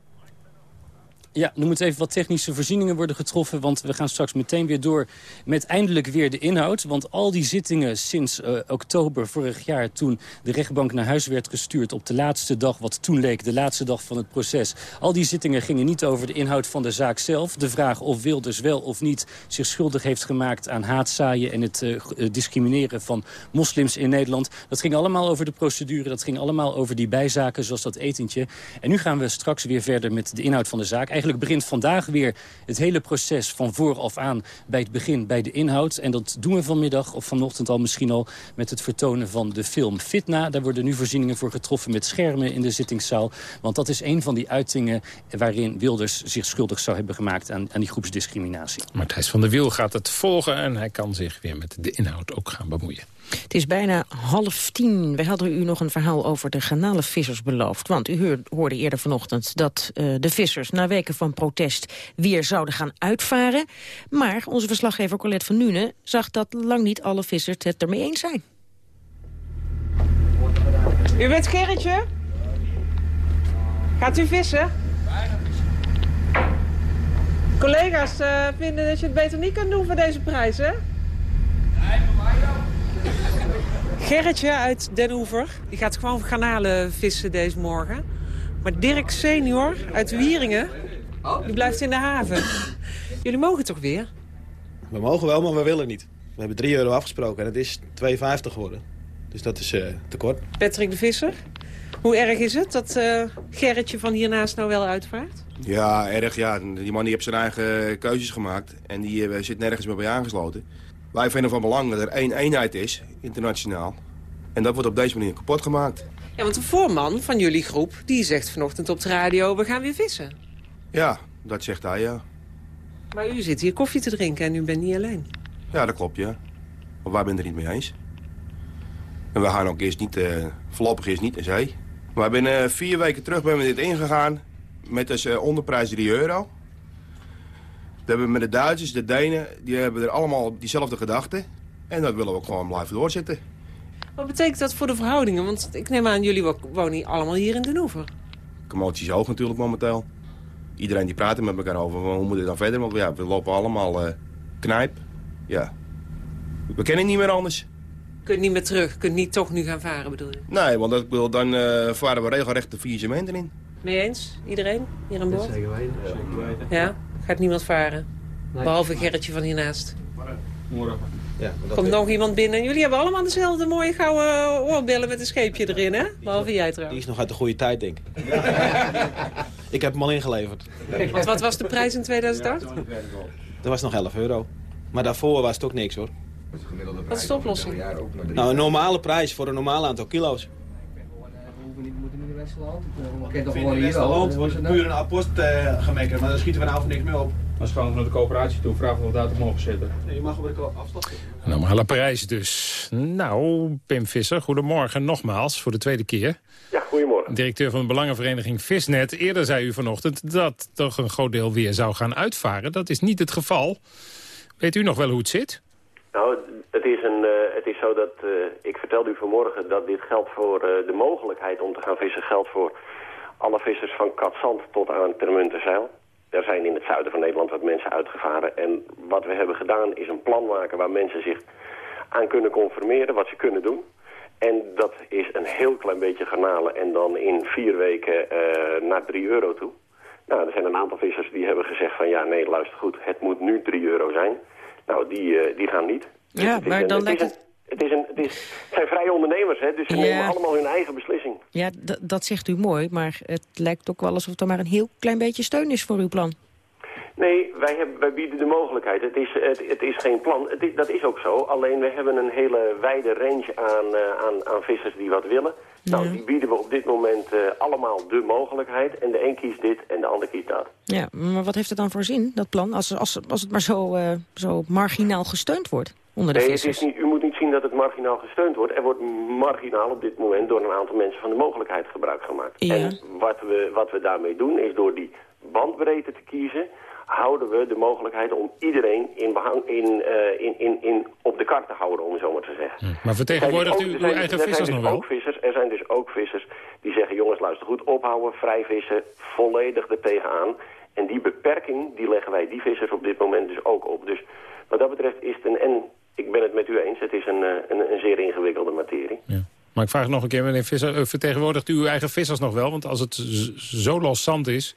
S22: Ja, er moeten even wat technische voorzieningen worden getroffen... want we gaan straks meteen weer door met eindelijk weer de inhoud. Want al die zittingen sinds uh, oktober vorig jaar... toen de rechtbank naar huis werd gestuurd op de laatste dag... wat toen leek de laatste dag van het proces... al die zittingen gingen niet over de inhoud van de zaak zelf. De vraag of Wilders wel of niet zich schuldig heeft gemaakt... aan haatzaaien en het uh, discrimineren van moslims in Nederland. Dat ging allemaal over de procedure, dat ging allemaal over die bijzaken... zoals dat etentje. En nu gaan we straks weer verder met de inhoud van de zaak... Begint vandaag weer het hele proces van vooraf aan bij het begin, bij de inhoud. En dat doen we vanmiddag of vanochtend al misschien al met het vertonen van de film Fitna. Daar worden nu voorzieningen voor getroffen met schermen in de zittingszaal. Want dat is een van die uitingen waarin Wilders zich schuldig zou hebben gemaakt aan, aan die groepsdiscriminatie.
S13: Matthijs van der Wiel gaat het volgen en hij kan zich weer met de inhoud ook gaan bemoeien.
S12: Het is bijna half tien. We hadden u nog een verhaal over de garnalenvissers beloofd. Want u hoorde eerder vanochtend dat uh, de vissers na weken van protest weer zouden gaan uitvaren. Maar onze verslaggever Colette van Nuenen zag dat lang niet alle vissers het ermee eens zijn.
S23: U bent Gerritje? Gaat u vissen? Collega's uh, vinden dat je het beter niet kan doen voor deze prijs, hè? Nee, mij ook. Gerritje uit Den Oever, die gaat gewoon garnalen vissen deze morgen. Maar Dirk senior uit Wieringen, die blijft in de haven. Jullie mogen toch weer?
S24: We mogen wel, maar we willen niet. We hebben 3 euro afgesproken en het is 2,50 geworden. Dus dat is uh, te kort.
S23: Patrick de Visser, hoe erg is het dat uh, Gerritje van hiernaast nou wel uitvaart?
S25: Ja, erg ja. Die man die heeft zijn eigen keuzes gemaakt. En die uh, zit nergens meer bij aangesloten. Wij vinden van belang dat er één eenheid is, internationaal. En dat wordt op deze manier kapot gemaakt.
S23: Ja, want de voorman van jullie groep, die zegt vanochtend op de radio... we gaan weer vissen.
S25: Ja, dat zegt hij, ja.
S23: Maar u zit hier koffie te drinken en u bent niet alleen.
S25: Ja, dat klopt, ja. Maar wij zijn het er niet mee eens. En we gaan ook eerst niet, uh, voorlopig eerst niet in zee. Maar binnen uh, vier weken terug ben we dit ingegaan met dus uh, onderprijs 3 euro. We hebben met de Duitsers, de Denen, die hebben er allemaal diezelfde gedachten. En dat willen we ook gewoon blijven doorzetten.
S23: Wat betekent dat voor de verhoudingen? Want ik neem aan, jullie wonen allemaal hier in Den Oever.
S25: Commotie is hoog natuurlijk momenteel. Iedereen die praat er met elkaar over, hoe moet het dan verder? Want ja, we lopen allemaal uh, knijp. Ja. We kennen niet meer anders.
S23: Je kunt niet meer terug, je kunt niet toch nu gaan varen bedoel je?
S25: Nee, want dat, wil, dan uh, varen we regelrecht de vier cementen in.
S23: Mee eens? Iedereen hier aan boord?
S24: Zeker weten.
S23: Ja. ja? Gaat niemand varen? Nee. Behalve Gerritje van hiernaast.
S24: Morgen. Ja,
S23: Komt nog iemand binnen. Jullie hebben allemaal dezelfde mooie gouden oorbellen met een scheepje erin, hè? Behalve jij trouwens.
S24: Die is nog uit de goede tijd, denk ik. ik heb hem al ingeleverd.
S23: Want wat was de prijs in 2008? Dat
S24: was nog 11 euro. Maar daarvoor was het ook niks, hoor.
S23: Wat is de oplossing?
S24: Nou, een normale prijs voor een normaal aantal kilo's.
S26: Ik vind in Westerland wordt puur een uh, maar daar schieten we nou voor niks meer op.
S27: Als gewoon naar de coöperatie toe vragen of we daar te mogen zitten.
S26: Nee, je mag op de afstand
S13: Een normale prijs dus. Nou, Pim Visser, goedemorgen nogmaals voor de tweede keer.
S28: Ja, goedemorgen.
S13: Directeur van de Belangenvereniging Visnet. Eerder zei u vanochtend dat toch een groot deel weer zou gaan uitvaren. Dat is niet het geval. Weet u nog wel hoe het zit?
S28: Nou, het is, een, uh, het is zo dat, uh, ik vertelde u vanmorgen dat dit geldt voor uh, de mogelijkheid om te gaan vissen. Geldt voor alle vissers van Katzand tot aan Termunterzeil. Er zijn in het zuiden van Nederland wat mensen uitgevaren. En wat we hebben gedaan is een plan maken waar mensen zich aan kunnen conformeren, wat ze kunnen doen. En dat is een heel klein beetje garnalen en dan in vier weken naar 3 euro toe. Nou, er zijn een aantal vissers die hebben gezegd van ja, nee, luister goed, het moet nu 3 euro zijn. Nou, die, die gaan niet.
S12: Ja, maar dan lijkt
S28: het... het, is een, het, is, het zijn vrije ondernemers, hè, dus ze
S12: Ja.
S28: nemen allemaal hun eigen beslissing.
S12: Ja, dat zegt u mooi, maar het lijkt ook wel alsof er maar een heel klein beetje steun is voor uw plan.
S28: Nee, wij, hebben, wij bieden de mogelijkheid. Het is, het, het is geen plan. Het is, dat is ook zo. Alleen we hebben een hele wijde range aan, eh, aan, aan vissers die wat willen. Nou, die bieden we op dit moment eh, allemaal de mogelijkheid. En de een kiest dit en de ander kiest dat.
S12: Ja, maar wat heeft het dan voor zin, dat plan, als, als, als het maar zo, eh, zo marginaal gesteund wordt onder de
S28: Nee, het is niet, u moet niet zien dat het marginaal gesteund wordt. Er wordt marginaal op dit moment door een aantal mensen van de mogelijkheid gebruik gemaakt.
S12: Ja.
S28: En wat we, wat we daarmee doen is door die bandbreedte te kiezen... houden we de mogelijkheid om iedereen in behang, in, eh, in, in, in, op de kar te houden, om het zo maar te zeggen.
S13: Maar vertegenwoordigt
S28: Er
S13: u uw
S28: dus
S13: eigen
S28: zijn
S13: vissers
S28: dus
S13: nog wel?
S28: Ook vissers, er zijn dus ook vissers die zeggen, jongens luister goed, ophouden, vrij vissen, volledig er tegenaan. En die beperking, die leggen wij die vissers op dit moment dus ook op. Dus wat dat betreft is het een, en ik ben het met u eens, het is een, eh, een, een zeer ingewikkelde materie.
S13: Maar ik vraag nog een keer, meneer Visser, eh, vertegenwoordigt u uw eigen vissers nog wel? Want als het zo los zand is...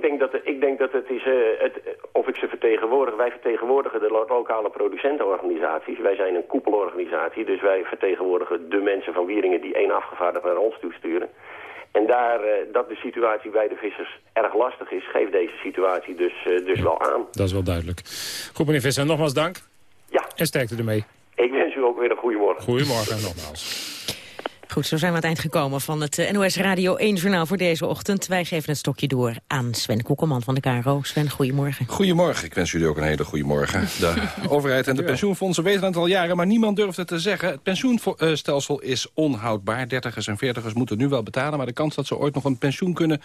S28: Ik denk dat, ik denk dat het is, eh, het, of ik ze vertegenwoordig, wij vertegenwoordigen de lo- lokale producentenorganisaties. Wij zijn een koepelorganisatie, dus wij vertegenwoordigen de mensen van Wieringen die één afgevaardigde naar ons toesturen. En daar, eh, dat de situatie bij de vissers erg lastig is, geeft deze situatie dus, eh, dus wel aan.
S13: Dat is wel duidelijk. Goed, meneer Visser, nogmaals dank.
S28: Ja.
S13: En sterkte ermee.
S28: Ik wens u ook weer een goede morgen.
S13: Goedemorgen nogmaals.
S12: Goed, zo zijn we aan het eind gekomen van het eh, NOS Radio 1-journaal voor deze ochtend. Wij geven het stokje door aan Sven Koekelman van de KRO. Sven, goedemorgen.
S29: Goedemorgen, ik wens jullie ook een hele goede morgen. De overheid en de pensioenfondsen weten het al jaren, maar niemand durft het te zeggen. Het pensioenstelsel is onhoudbaar. Dertigers en veertigers moeten nu wel betalen, maar de kans dat ze ooit nog een pensioen kunnen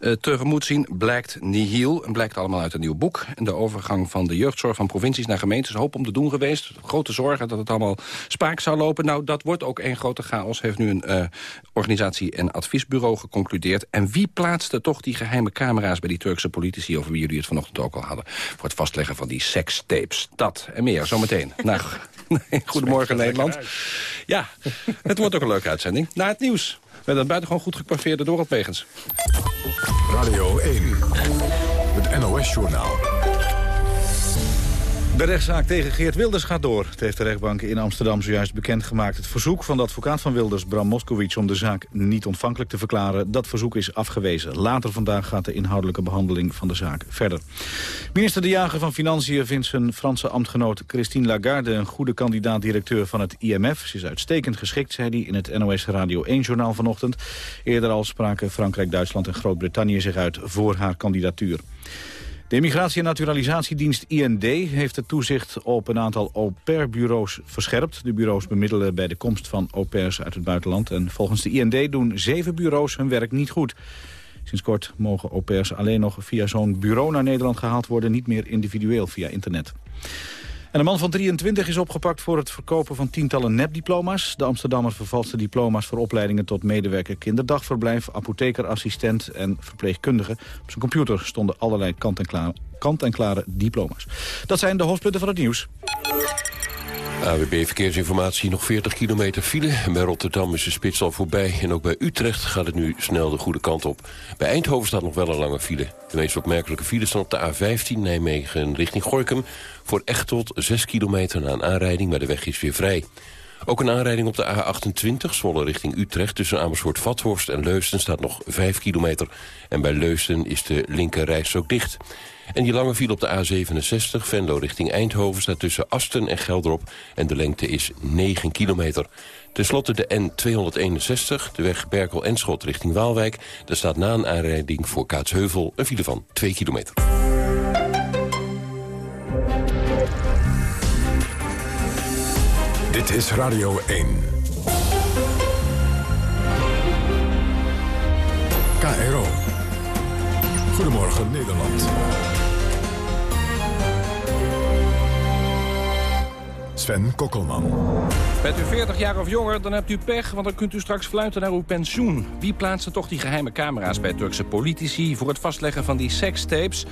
S29: eh, tegemoet zien blijkt nihil. En blijkt allemaal uit een nieuw boek. En de overgang van de jeugdzorg van provincies naar gemeentes hoop om te doen geweest. Grote zorgen dat het allemaal spaak zou lopen. Nou, dat wordt ook één grote chaos, heeft nu een eh, organisatie- en adviesbureau geconcludeerd. En wie plaatste toch die geheime camera's bij die Turkse politici... over wie jullie het vanochtend ook al hadden... voor het vastleggen van die sekstapes? Dat en meer, zometeen. nou, goedemorgen Nederland. Ja, het wordt ook een leuke uitzending. Na het nieuws. Met een buitengewoon goed geparfeerde Dorot Wegens.
S1: Radio 1, het NOS-journaal.
S2: De rechtszaak tegen Geert Wilders gaat door. Het heeft de rechtbank in Amsterdam zojuist bekendgemaakt. Het verzoek van de advocaat van Wilders, Bram Moskowitz... om de zaak niet ontvankelijk te verklaren, dat verzoek is afgewezen. Later vandaag gaat de inhoudelijke behandeling van de zaak verder. Minister De Jager van Financiën vindt zijn Franse ambtgenoot Christine Lagarde... een goede kandidaat-directeur van het IMF. Ze is uitstekend geschikt, zei hij in het NOS Radio 1-journaal vanochtend. Eerder al spraken Frankrijk, Duitsland en Groot-Brittannië zich uit voor haar kandidatuur. De Immigratie- en Naturalisatiedienst IND heeft het toezicht op een aantal au-pair-bureaus verscherpt. De bureaus bemiddelen bij de komst van au-pairs uit het buitenland. En volgens de IND doen zeven bureaus hun werk niet goed. Sinds kort mogen au-pairs alleen nog via zo'n bureau naar Nederland gehaald worden... niet meer individueel via internet. En een man van 23 is opgepakt voor het verkopen van tientallen nepdiploma's. De Amsterdammer vervalste diploma's voor opleidingen tot medewerker kinderdagverblijf, apothekerassistent en verpleegkundige. Op zijn computer stonden allerlei kant-en-klare kant diploma's. Dat zijn de hoofdpunten van het nieuws.
S30: AWB Verkeersinformatie, nog 40 kilometer file. Bij Rotterdam is de spits al voorbij. En ook bij Utrecht gaat het nu snel de goede kant op. Bij Eindhoven staat nog wel een lange file. De meest opmerkelijke files staan op de A15 Nijmegen richting Gorkum. Voor Echteld 6 kilometer na een aanrijding, maar de weg is weer vrij. Ook een aanrijding op de A28, Zwolle richting Utrecht... tussen Amersfoort-Vathorst en Leusden staat nog 5 kilometer. En bij Leusden is de linker rijstrook dicht. En die lange file op de A67, Venlo richting Eindhoven... staat tussen Asten en Geldrop en de lengte is 9 kilometer. Ten slotte de N261, de weg Berkel-Enschot richting Waalwijk. Daar staat na een aanrijding voor Kaatsheuvel een file van 2 kilometer.
S1: Dit is Radio 1. KRO. Goedemorgen Nederland. Sven Kokkelman.
S29: Bent u 40 jaar of jonger, dan hebt u pech, want dan kunt u straks fluiten naar uw pensioen. Wie plaatste toch die geheime camera's bij Turkse politici... voor het vastleggen van die sekstapes?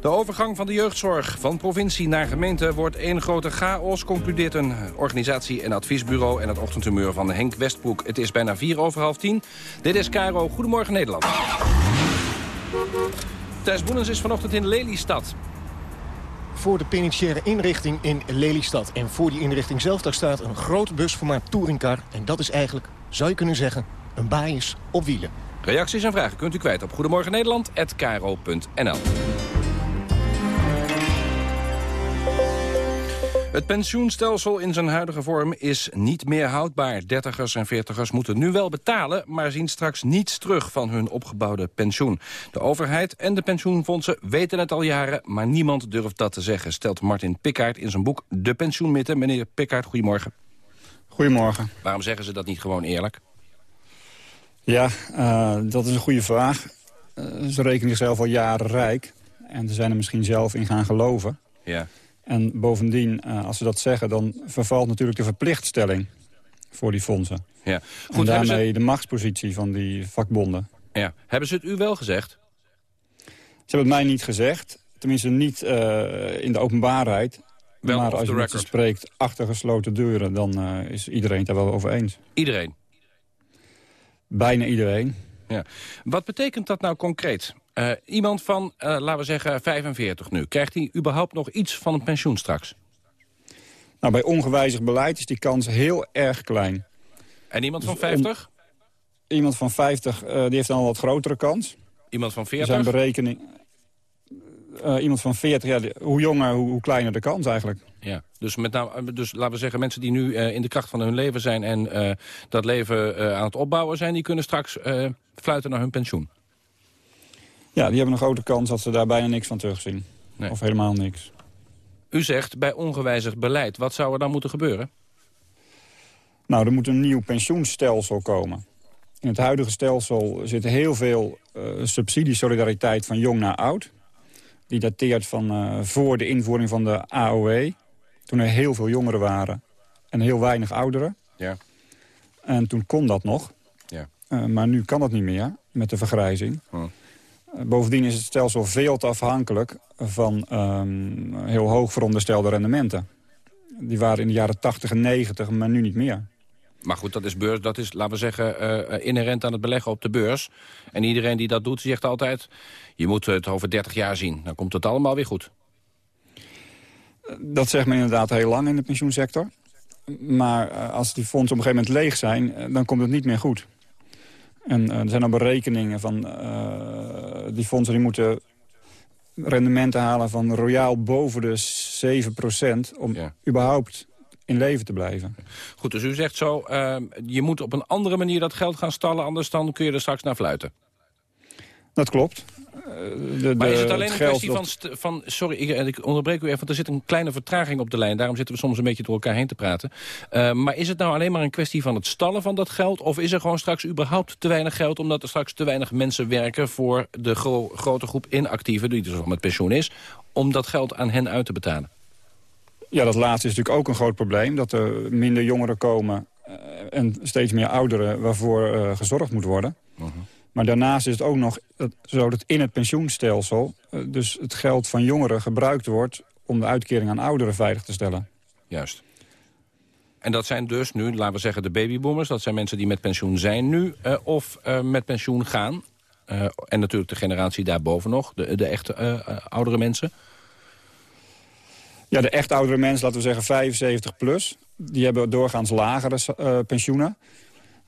S29: De overgang van de jeugdzorg van provincie naar gemeente wordt één grote chaos... concludeert een organisatie- en adviesbureau en het ochtendhumeur van Henk Westbroek. Het is bijna vier over half tien. Dit is Caro. Goedemorgen Nederland. Thijs Boenens is vanochtend in Lelystad.
S31: voor de penitentiaire inrichting in Lelystad. En voor die inrichting zelf, daar staat een groot busformaat touringcar. En dat is eigenlijk, zou je kunnen zeggen, een baais op wielen.
S29: Reacties en vragen kunt u kwijt op Goedemorgen Het pensioenstelsel in zijn huidige vorm is niet meer houdbaar. Dertigers en veertigers moeten nu wel betalen... maar zien straks niets terug van hun opgebouwde pensioen. De overheid en de pensioenfondsen weten het al jaren... maar niemand durft dat te zeggen, stelt Martin Pikkaert in zijn boek De Pensioenmythe. Meneer Pikkaert, goedemorgen.
S32: Goedemorgen.
S29: Waarom zeggen ze dat niet gewoon eerlijk?
S32: Ja, uh, dat is een goede vraag. Uh, ze rekenen zichzelf al jaren rijk. En ze zijn er misschien zelf in gaan geloven.
S29: Ja.
S32: En bovendien, uh, als ze dat zeggen, dan vervalt natuurlijk de verplichtstelling voor die fondsen.
S29: Ja.
S32: Goed, en daarmee ze... de machtspositie van die vakbonden.
S29: Ja. Hebben ze het u wel gezegd?
S32: Ze hebben het mij niet gezegd. Tenminste niet in de openbaarheid.
S29: Wel
S32: maar als je met ze spreekt achter gesloten deuren... dan is iedereen het daar wel over eens.
S29: Iedereen?
S32: Bijna iedereen.
S29: Ja. Wat betekent dat nou concreet? Uh, iemand van, uh, laten we zeggen, 45 nu. Krijgt hij überhaupt nog iets van een pensioen straks?
S32: Nou, bij ongewijzigd beleid is die kans heel erg klein.
S29: En iemand van 50?
S32: Om, iemand van 50 uh, die heeft dan een wat grotere kans.
S29: Iemand van 40?
S32: Zijn berekening... iemand van 40, ja, die, hoe jonger, hoe, hoe, kleiner de kans eigenlijk.
S29: Ja, dus, met nou, dus laten we zeggen, mensen die nu in de kracht van hun leven zijn... en dat leven aan het opbouwen zijn, die kunnen straks fluiten naar hun pensioen.
S32: Ja, die hebben een grote kans dat ze daar bijna niks van terugzien. Nee. Of helemaal niks.
S29: U zegt bij ongewijzigd beleid. Wat zou er dan moeten gebeuren?
S32: Nou, er moet een nieuw pensioenstelsel komen. In het huidige stelsel zit heel veel uh, subsidiesolidariteit van jong naar oud. Die dateert van uh, voor de invoering van de AOW. Toen er heel veel jongeren waren en heel weinig ouderen.
S29: Ja.
S32: En toen kon dat nog.
S29: Ja.
S32: Uh, maar nu kan dat niet meer met de vergrijzing.
S29: Hm.
S32: Bovendien is het stelsel veel te afhankelijk van um, heel hoog veronderstelde rendementen. Die waren in de jaren 80 en 90, maar nu niet meer.
S29: Maar goed, dat is, beurs, dat is laten we zeggen, uh, inherent aan het beleggen op de beurs. En iedereen die dat doet, zegt altijd... je moet het over 30 jaar zien, dan komt het allemaal weer goed.
S32: Dat zegt men inderdaad heel lang in de pensioensector. Maar uh, als die fondsen op een gegeven moment leeg zijn, dan komt het niet meer goed. En uh, er zijn al berekeningen van uh, die fondsen die moeten rendementen halen van royaal boven de 7% om
S29: ja.
S32: überhaupt in leven te blijven.
S29: Goed, dus u zegt zo, uh, je moet op een andere manier dat geld gaan stallen... anders dan kun je er straks naar fluiten.
S32: Dat klopt.
S29: De, maar is het alleen een kwestie van, van... Sorry, ik, ik, onderbreek u even, want er zit een kleine vertraging op de lijn. Daarom zitten we soms een beetje door elkaar heen te praten. Uh, maar is het nou alleen maar een kwestie van het stallen van dat geld... of is er gewoon straks überhaupt te weinig geld... omdat er straks te weinig mensen werken voor de gro grote groep inactieven... die dus nog met pensioen is, om dat geld aan hen uit te betalen?
S32: Ja, dat laatste is natuurlijk ook een groot probleem. Dat er minder jongeren komen en steeds meer ouderen waarvoor uh, gezorgd moet worden.
S29: Uh -huh.
S32: Maar daarnaast is het ook nog zo dat in het pensioenstelsel... dus het geld van jongeren gebruikt wordt... om de uitkering aan ouderen veilig te stellen.
S29: Juist. En dat zijn dus nu, laten we zeggen, de babyboomers. Dat zijn mensen die met pensioen zijn nu uh, of uh, met pensioen gaan. Uh, en natuurlijk de generatie daarboven nog, de, de echt oudere mensen.
S32: Ja, de echt oudere mensen, laten we zeggen 75 plus... die hebben doorgaans lagere pensioenen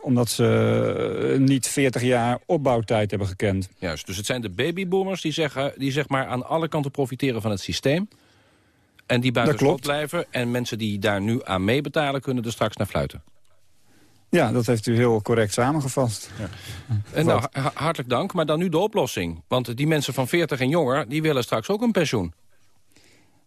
S32: omdat ze niet 40 jaar opbouwtijd hebben gekend.
S29: Juist, dus het zijn de babyboomers die, zeggen, die zeg maar aan alle kanten profiteren van het systeem. En die buiten slot blijven. En mensen die daar nu aan meebetalen kunnen er straks naar fluiten.
S32: Ja, dat heeft u heel correct samengevat.
S29: Ja. En nou, hartelijk dank, maar dan nu de oplossing. Want die mensen van 40 en jonger, die willen straks ook een pensioen.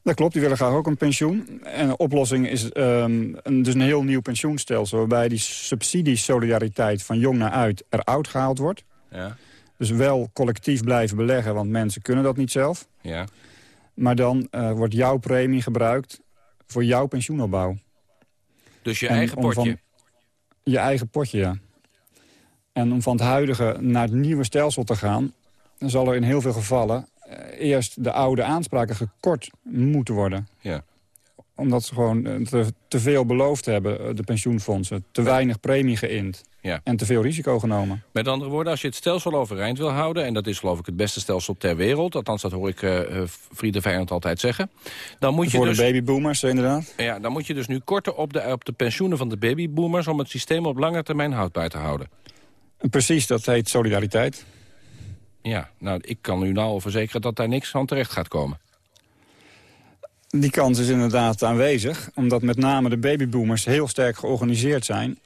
S32: Dat klopt, die willen graag ook een pensioen. En de oplossing is um, een, dus een heel nieuw pensioenstelsel... waarbij die subsidiesolidariteit van jong naar uit er oud gehaald wordt.
S29: Ja.
S32: Dus wel collectief blijven beleggen, want mensen kunnen dat niet zelf.
S29: Ja.
S32: Maar dan uh, wordt jouw premie gebruikt voor jouw pensioenopbouw.
S29: Dus je en eigen potje?
S32: Je eigen potje, ja. En om van het huidige naar het nieuwe stelsel te gaan... dan zal er in heel veel gevallen eerst de oude aanspraken gekort moeten worden.
S29: Ja.
S32: Omdat ze gewoon te, te veel beloofd hebben, de pensioenfondsen. Te weinig premie geïnd.
S29: Ja.
S32: En te veel risico genomen.
S29: Met andere woorden, als je het stelsel overeind wil houden... en dat is geloof ik het beste stelsel ter wereld... althans dat hoor ik uh, vrienden vijand altijd zeggen... dan moet je
S32: Voor
S29: dus,
S32: de babyboomers, inderdaad.
S29: Ja, dan moet je dus nu korten op de, op de pensioenen van de babyboomers... om het systeem op lange termijn houdbaar te houden.
S32: Precies, dat heet solidariteit.
S29: Ja, nou, ik kan u nou al verzekeren dat daar niks van terecht gaat komen.
S32: Die kans is inderdaad aanwezig, omdat met name de babyboomers heel sterk georganiseerd zijn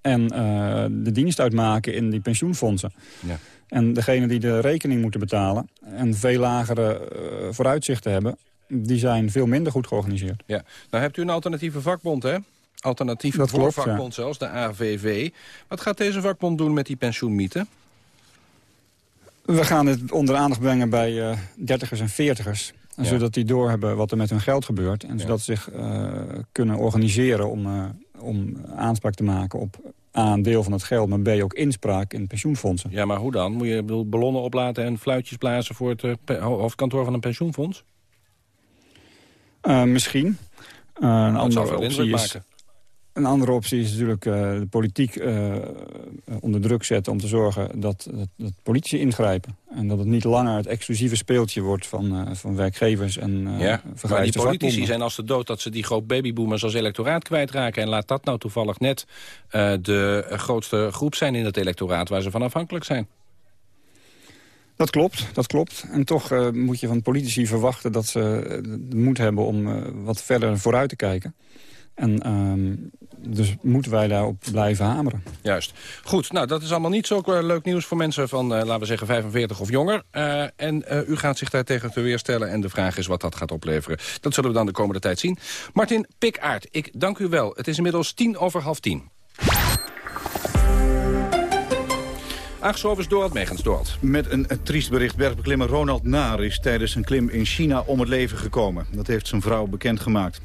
S32: en uh, de dienst uitmaken in die pensioenfondsen.
S29: Ja.
S32: En degene die de rekening moeten betalen en veel lagere uh, vooruitzichten hebben... die zijn veel minder goed georganiseerd.
S29: Ja. Nou hebt u een alternatieve vakbond, hè? Alternatieve
S32: Dat klopt,
S29: vakbond
S32: ja.
S29: zelfs, de AVV. Wat gaat deze vakbond doen met die pensioenmieten?
S32: We gaan het onder aandacht brengen bij uh, dertigers en veertigers.
S29: Ja.
S32: Zodat die doorhebben wat er met hun geld gebeurt. En zodat ze zich uh, kunnen organiseren om, uh, om aanspraak te maken op A, een deel van het geld... maar B, ook inspraak in pensioenfondsen.
S29: Ja, maar hoe dan? Moet je bedoel, ballonnen oplaten en fluitjes blazen... voor het uh, hoofdkantoor van een pensioenfonds?
S32: misschien. een andere optie is,
S29: maken.
S32: Een andere optie is natuurlijk uh, de politiek uh, onder druk zetten... om te zorgen dat, dat, dat politici ingrijpen. En dat het niet langer het exclusieve speeltje wordt van, uh, van werkgevers en uh,
S29: Ja, maar die politici zijn als de dood dat ze die groep babyboomers als electoraat kwijtraken. En laat dat nou toevallig net de grootste groep zijn in het electoraat... waar ze van afhankelijk zijn.
S32: Dat klopt, dat klopt. En toch uh, moet je van politici verwachten dat ze de moed hebben om uh, wat verder vooruit te kijken. En uh, dus moeten wij daarop blijven hameren.
S29: Juist. Goed, nou dat is allemaal niet zo leuk nieuws voor mensen van, uh, laten we zeggen, 45 of jonger. Uh, en uh, u gaat zich daar tegen te weerstellen en de vraag is wat dat gaat opleveren. Dat zullen we dan de komende tijd zien. Martin Pikaert, ik dank u wel. Het is inmiddels tien over half tien. Aangeschoven is Dorald Megens. Dorald.
S2: Met een, een triest bericht. Bergbeklimmer Ronald Naar is tijdens een klim in China om het leven gekomen. Dat heeft zijn vrouw bekendgemaakt.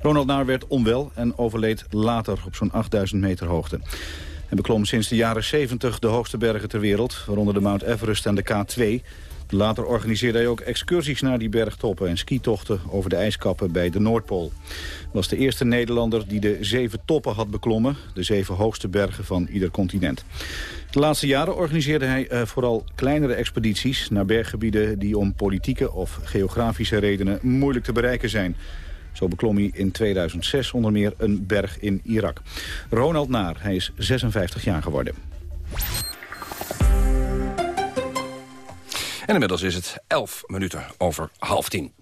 S2: Ronald Naar werd onwel en overleed later op zo'n 8000 meter hoogte. Hij beklom sinds de jaren 70 de hoogste bergen ter wereld, waaronder de Mount Everest en de K2. Later organiseerde hij ook excursies naar die bergtoppen en skitochten over de ijskappen bij de Noordpool. Hij was de eerste Nederlander die de zeven toppen had beklommen, de zeven hoogste bergen van ieder continent. De laatste jaren organiseerde hij uh, vooral kleinere expedities naar berggebieden die om politieke of geografische redenen moeilijk te bereiken zijn. Zo beklom hij in 2006 onder meer een berg in Irak. Ronald Naar, hij is 56 jaar geworden.
S29: En inmiddels is het 11 minuten over half tien.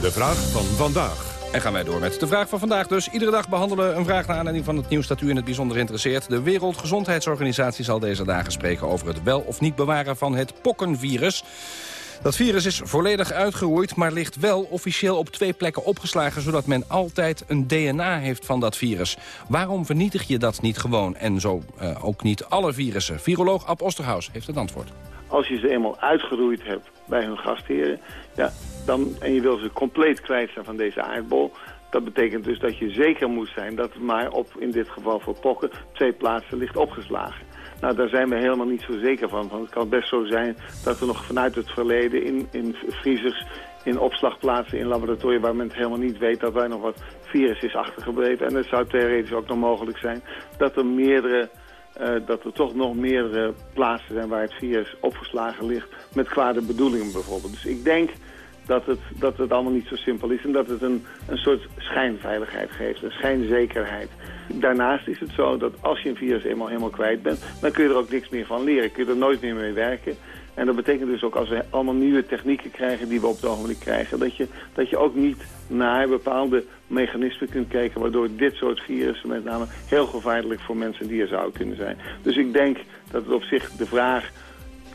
S1: De vraag van vandaag.
S29: En gaan wij door met de vraag van vandaag dus. Iedere dag behandelen we een vraag naar aanleiding van het nieuws dat u in het bijzonder interesseert. De Wereldgezondheidsorganisatie zal deze dagen spreken over het wel of niet bewaren van het pokkenvirus. Dat virus is volledig uitgeroeid, maar ligt wel officieel op twee plekken opgeslagen... zodat men altijd een DNA heeft van dat virus. Waarom vernietig je dat niet gewoon en zo uh, ook niet alle virussen? Viroloog Ab Osterhaus heeft het antwoord.
S33: Als je ze eenmaal uitgeroeid hebt bij hun gastheren... Ja, dan, en je wil ze compleet kwijt zijn van deze aardbol... Dat betekent dus dat je zeker moet zijn dat het maar op, in dit geval voor pokken, twee plaatsen ligt opgeslagen. Nou, daar zijn we helemaal niet zo zeker van. Want het kan best zo zijn dat er nog vanuit het verleden in, in vriezers, in opslagplaatsen, in laboratoria waar men het helemaal niet weet dat daar nog wat virus is achtergebleven. En het zou theoretisch ook nog mogelijk zijn dat er meerdere, uh, dat er toch nog meerdere plaatsen zijn waar het virus opgeslagen ligt met kwade bedoelingen bijvoorbeeld. Dus ik denk dat het, dat het allemaal niet zo simpel is en dat het een, een soort schijnveiligheid geeft, een schijnzekerheid. Daarnaast is het zo dat als je een virus eenmaal helemaal kwijt bent, dan kun je er ook niks meer van leren. Kun je er nooit meer mee werken. En dat betekent dus ook als we allemaal nieuwe technieken krijgen die we op het ogenblik krijgen, dat je, dat je ook niet naar bepaalde mechanismen kunt kijken waardoor dit soort virussen met name heel gevaarlijk voor mensen en dieren zouden kunnen zijn. Dus ik denk dat het op zich de vraag,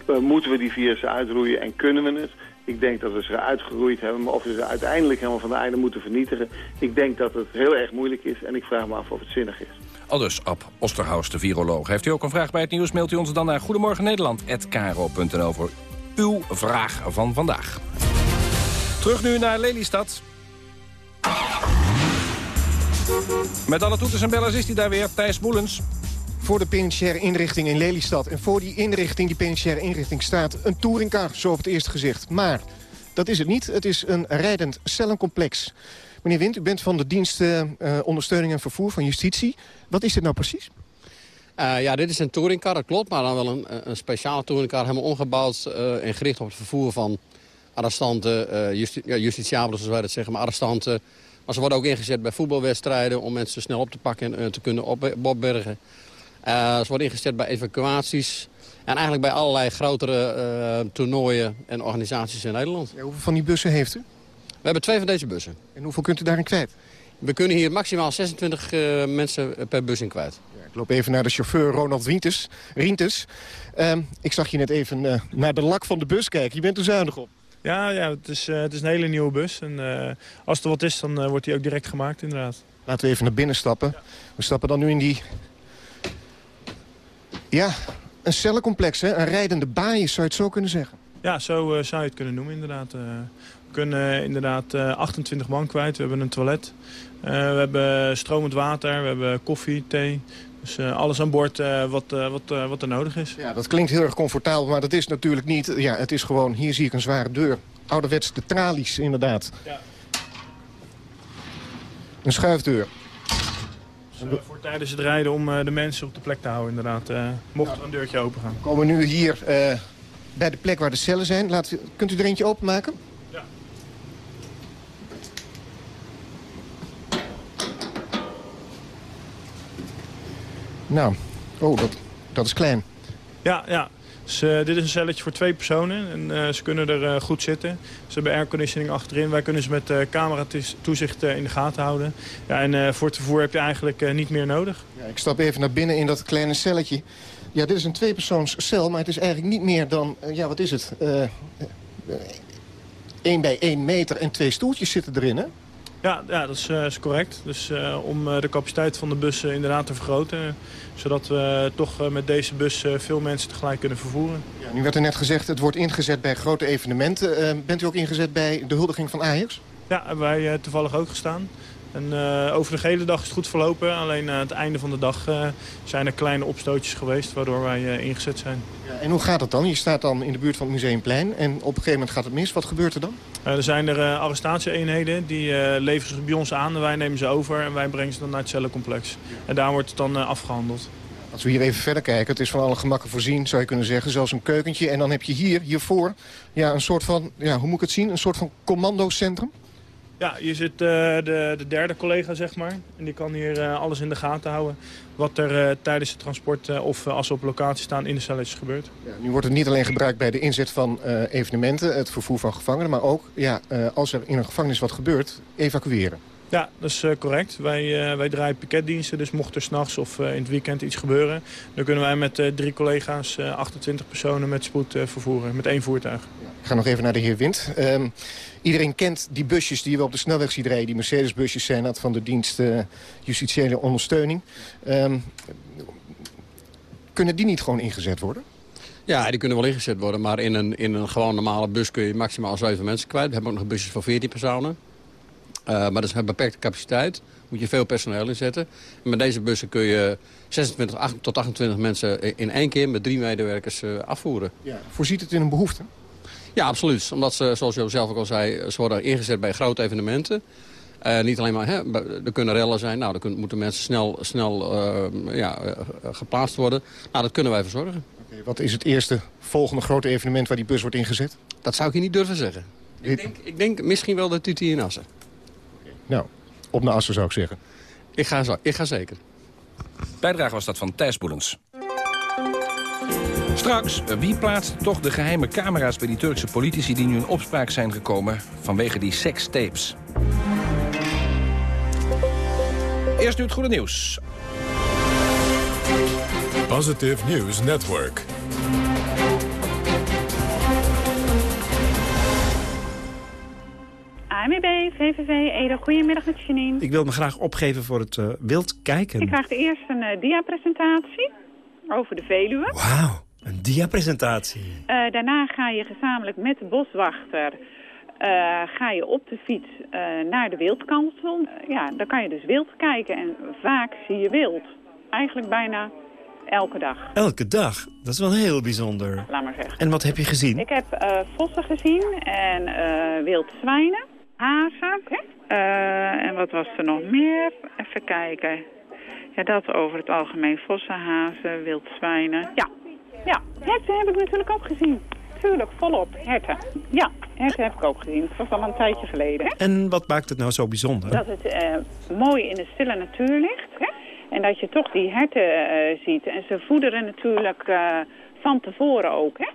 S33: uh, moeten we die virussen uitroeien en kunnen we het? Ik denk dat we ze uitgeroeid hebben, maar of we ze uiteindelijk helemaal van de aarde moeten vernietigen. Ik denk dat het heel erg moeilijk is en ik vraag me af of het zinnig is.
S29: Aldus Ab Osterhaus, de viroloog. Heeft u ook een vraag bij het nieuws, mailt u ons dan naar goedemorgennederland.kro.nl voor uw vraag van vandaag. Terug nu naar Lelystad. Met alle toeters en bellers is hij daar weer, Thijs Boelens
S31: voor de penitentiaire inrichting in Lelystad. En voor die inrichting, die penitentiaire inrichting, staat een touringcar, zo op het eerste gezicht. Maar dat is het niet. Het is een rijdend cellencomplex. Meneer Wind, u bent van de dienst uh, ondersteuning en vervoer van justitie. Wat is dit nou precies?
S34: Uh, ja, dit is een touringcar, dat klopt. Maar dan wel een, een speciale touringcar, helemaal omgebouwd en gericht op het vervoer van arrestanten, uh, zoals wij dat zeggen, maar arrestanten. Maar ze worden ook ingezet bij voetbalwedstrijden om mensen snel op te pakken en te kunnen op, opbergen. Ze worden ingezet bij evacuaties. En eigenlijk bij allerlei grotere toernooien en organisaties in Nederland.
S31: Ja, hoeveel van die bussen heeft u?
S34: We hebben twee van deze bussen.
S31: En hoeveel kunt u daarin kwijt?
S34: We kunnen hier maximaal 26 uh, mensen per bus in kwijt.
S31: Ja, ik loop even naar de chauffeur Ronald Rientes. Rientes. Uh, ik zag je net even uh, naar de lak van de bus kijken. Je bent er zuinig op.
S35: Ja, ja het, is, het is een hele nieuwe bus. En als er wat is, dan wordt die ook direct gemaakt inderdaad.
S31: Laten we even naar binnen stappen. We stappen dan nu in die... Ja, een cellencomplex, hè? Een rijdende baai, zou je het zo kunnen zeggen.
S35: Ja, zo zou je het kunnen noemen inderdaad kunnen inderdaad 28 man kwijt. We hebben een toilet. We hebben stromend water, we hebben koffie, thee. Dus uh, alles aan boord uh, wat, wat, wat er nodig is.
S31: Ja, dat klinkt heel erg comfortabel, maar dat is natuurlijk niet. Ja, het is gewoon, hier zie ik een zware deur. Ouderwets de tralies, inderdaad. Ja. Een schuifdeur.
S35: Dus, voor tijdens het rijden om de mensen op de plek te houden, inderdaad. mocht er een deurtje open gaan.
S31: We komen nu hier bij de plek waar de cellen zijn. Laat, kunt u er eentje openmaken? Nou, oh, dat, dat is klein.
S35: Ja, ja. Dus, dit is een celletje voor twee personen en uh, ze kunnen er uh, goed zitten. Ze hebben airconditioning achterin. Wij kunnen ze met camera-toezicht in de gaten houden. Ja, en voor het vervoer heb je eigenlijk niet meer nodig.
S31: Ja, ik stap even naar binnen in dat kleine celletje. Ja, dit is een tweepersoons cel, maar het is eigenlijk niet meer dan... ja, wat is het? 1 bij 1 meter en twee stoeltjes zitten erin, hè?
S35: Ja, ja dat is, uh, is correct. Dus uh, om uh, de capaciteit van de bussen inderdaad te vergroten. Zodat we toch met deze bus veel mensen tegelijk kunnen vervoeren.
S31: Ja, nu werd er net gezegd, het wordt ingezet bij grote evenementen. bent u ook ingezet bij de huldiging van Ajax?
S35: Ja, hebben wij toevallig ook gestaan. En uh, over de hele dag is het goed verlopen. Alleen aan het einde van de dag uh, zijn er kleine opstootjes geweest... waardoor wij uh, ingezet zijn.
S31: Ja, en hoe gaat het dan? Je staat dan in de buurt van het Museumplein... en op een gegeven moment gaat het mis. Wat gebeurt er dan?
S35: er zijn er arrestatieeenheden. Die leveren ze bij ons aan en wij nemen ze over... en wij brengen ze dan naar het cellencomplex. En daar wordt het dan afgehandeld.
S31: Als we hier even verder kijken, het is van alle gemakken voorzien, zou je kunnen zeggen. Zelfs een keukentje. En dan heb je hier, hiervoor, ja, een soort van, ja, hoe moet ik het zien? Een soort van commandocentrum?
S35: Ja, hier zit uh, de, de, derde collega, zeg maar. En die kan hier uh, alles in de gaten houden. Wat er uh, tijdens het transport of als we op locatie staan in de celletjes gebeurt.
S31: Ja, nu wordt het niet alleen gebruikt bij de inzet van evenementen, het vervoer van gevangenen. Maar ook, ja, als er in een gevangenis wat gebeurt, evacueren.
S35: Ja, dat is correct. Wij, wij draaien piketdiensten, dus mocht er s'nachts of in het weekend iets gebeuren... dan kunnen wij met drie collega's 28 personen met spoed vervoeren, met één voertuig.
S31: Ja. Ik ga nog even naar de heer Wind. Um, Iedereen kent die busjes die we op de snelweg zien rijden. Die Mercedes-busjes zijn dat van de dienst uh, justitiële ondersteuning. Um, kunnen die niet gewoon ingezet worden?
S34: Ja, die kunnen wel ingezet worden. Maar in een, in een gewoon normale bus kun je maximaal 7 mensen kwijt. We hebben ook nog busjes van 14 personen. Uh, maar dat is een beperkte capaciteit. Moet je veel personeel inzetten. En met deze bussen kun je 26 tot 28 mensen in één keer met drie medewerkers uh, afvoeren.
S31: Ja. Voorziet het in een behoefte?
S34: Ja, absoluut. Omdat ze, zoals je zelf ook al zei, ze worden ingezet bij grote evenementen. Uh, niet alleen maar, hè, er kunnen rellen zijn. Nou, dan moeten mensen snel, snel uh, ja, uh, geplaatst worden. Nou, dat kunnen wij verzorgen.
S31: Okay, wat is het eerste volgende grote evenement waar die bus wordt ingezet?
S34: Dat zou ik je niet durven zeggen. Ik denk, ik denk misschien wel de Tuti in Assen.
S31: Okay. Nou, op naar Assen zou ik zeggen.
S34: Ik ga, zo, ik ga zeker.
S29: Bijdrage was dat van Thijs Boelens. Straks, wie plaatst toch de geheime camera's bij die Turkse politici... die nu in opspraak zijn gekomen vanwege die sekstapes? Eerst nu het goede nieuws.
S1: Positive News Network.
S33: AMB, VVV, Ede, goedemiddag met Janine.
S36: Ik wil me graag opgeven voor het uh, wild kijken.
S33: Ik krijg eerst een uh, dia-presentatie over de Veluwe.
S36: Wauw. Een diapresentatie.
S33: Uh, daarna ga je gezamenlijk met de boswachter... Uh, ga je op de fiets uh, naar de wildkansel. ja, dan kan je dus wild kijken en vaak zie je wild. Eigenlijk bijna elke dag.
S36: Elke dag? Dat is wel heel bijzonder.
S33: Laat maar zeggen.
S36: En wat heb je gezien?
S33: Ik heb vossen gezien en wild zwijnen, hazen. en wat was er nog meer? Even kijken. Ja, dat over het algemeen. Vossen, hazen, wildzwijnen. Ja, ja. Herten heb ik natuurlijk ook gezien. Tuurlijk, volop. Herten. Ja, herten heb ik ook gezien. Het was al een tijdje geleden. Hè?
S36: En wat maakt het nou zo bijzonder?
S33: Dat het eh, mooi in de stille natuur ligt. Hè? En dat je toch die herten eh, ziet. En ze voederen natuurlijk eh, van tevoren ook. Hè?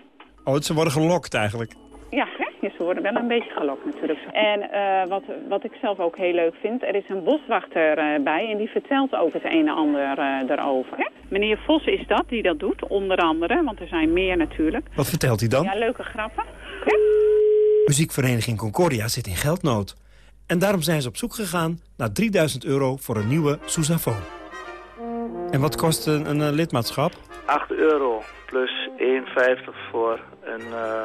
S36: Oh, ze worden gelokt eigenlijk.
S33: Ja, hè? Ja, ze worden wel een beetje gelokt natuurlijk. En eh, wat, wat ik zelf ook heel leuk vind, er is een boswachter eh, bij en die vertelt ook het een en ander eh, daarover. Hè? Meneer Vos is dat, die dat doet, onder andere, want er zijn meer natuurlijk.
S36: Wat vertelt hij dan?
S33: Ja, leuke grappen.
S36: Muziekvereniging Concordia zit in geldnood. En daarom zijn ze op zoek gegaan naar 3000 euro voor een nieuwe sousaphone. En wat kost een, een eh, lidmaatschap?
S26: 8 euro plus 1,50 voor een eh,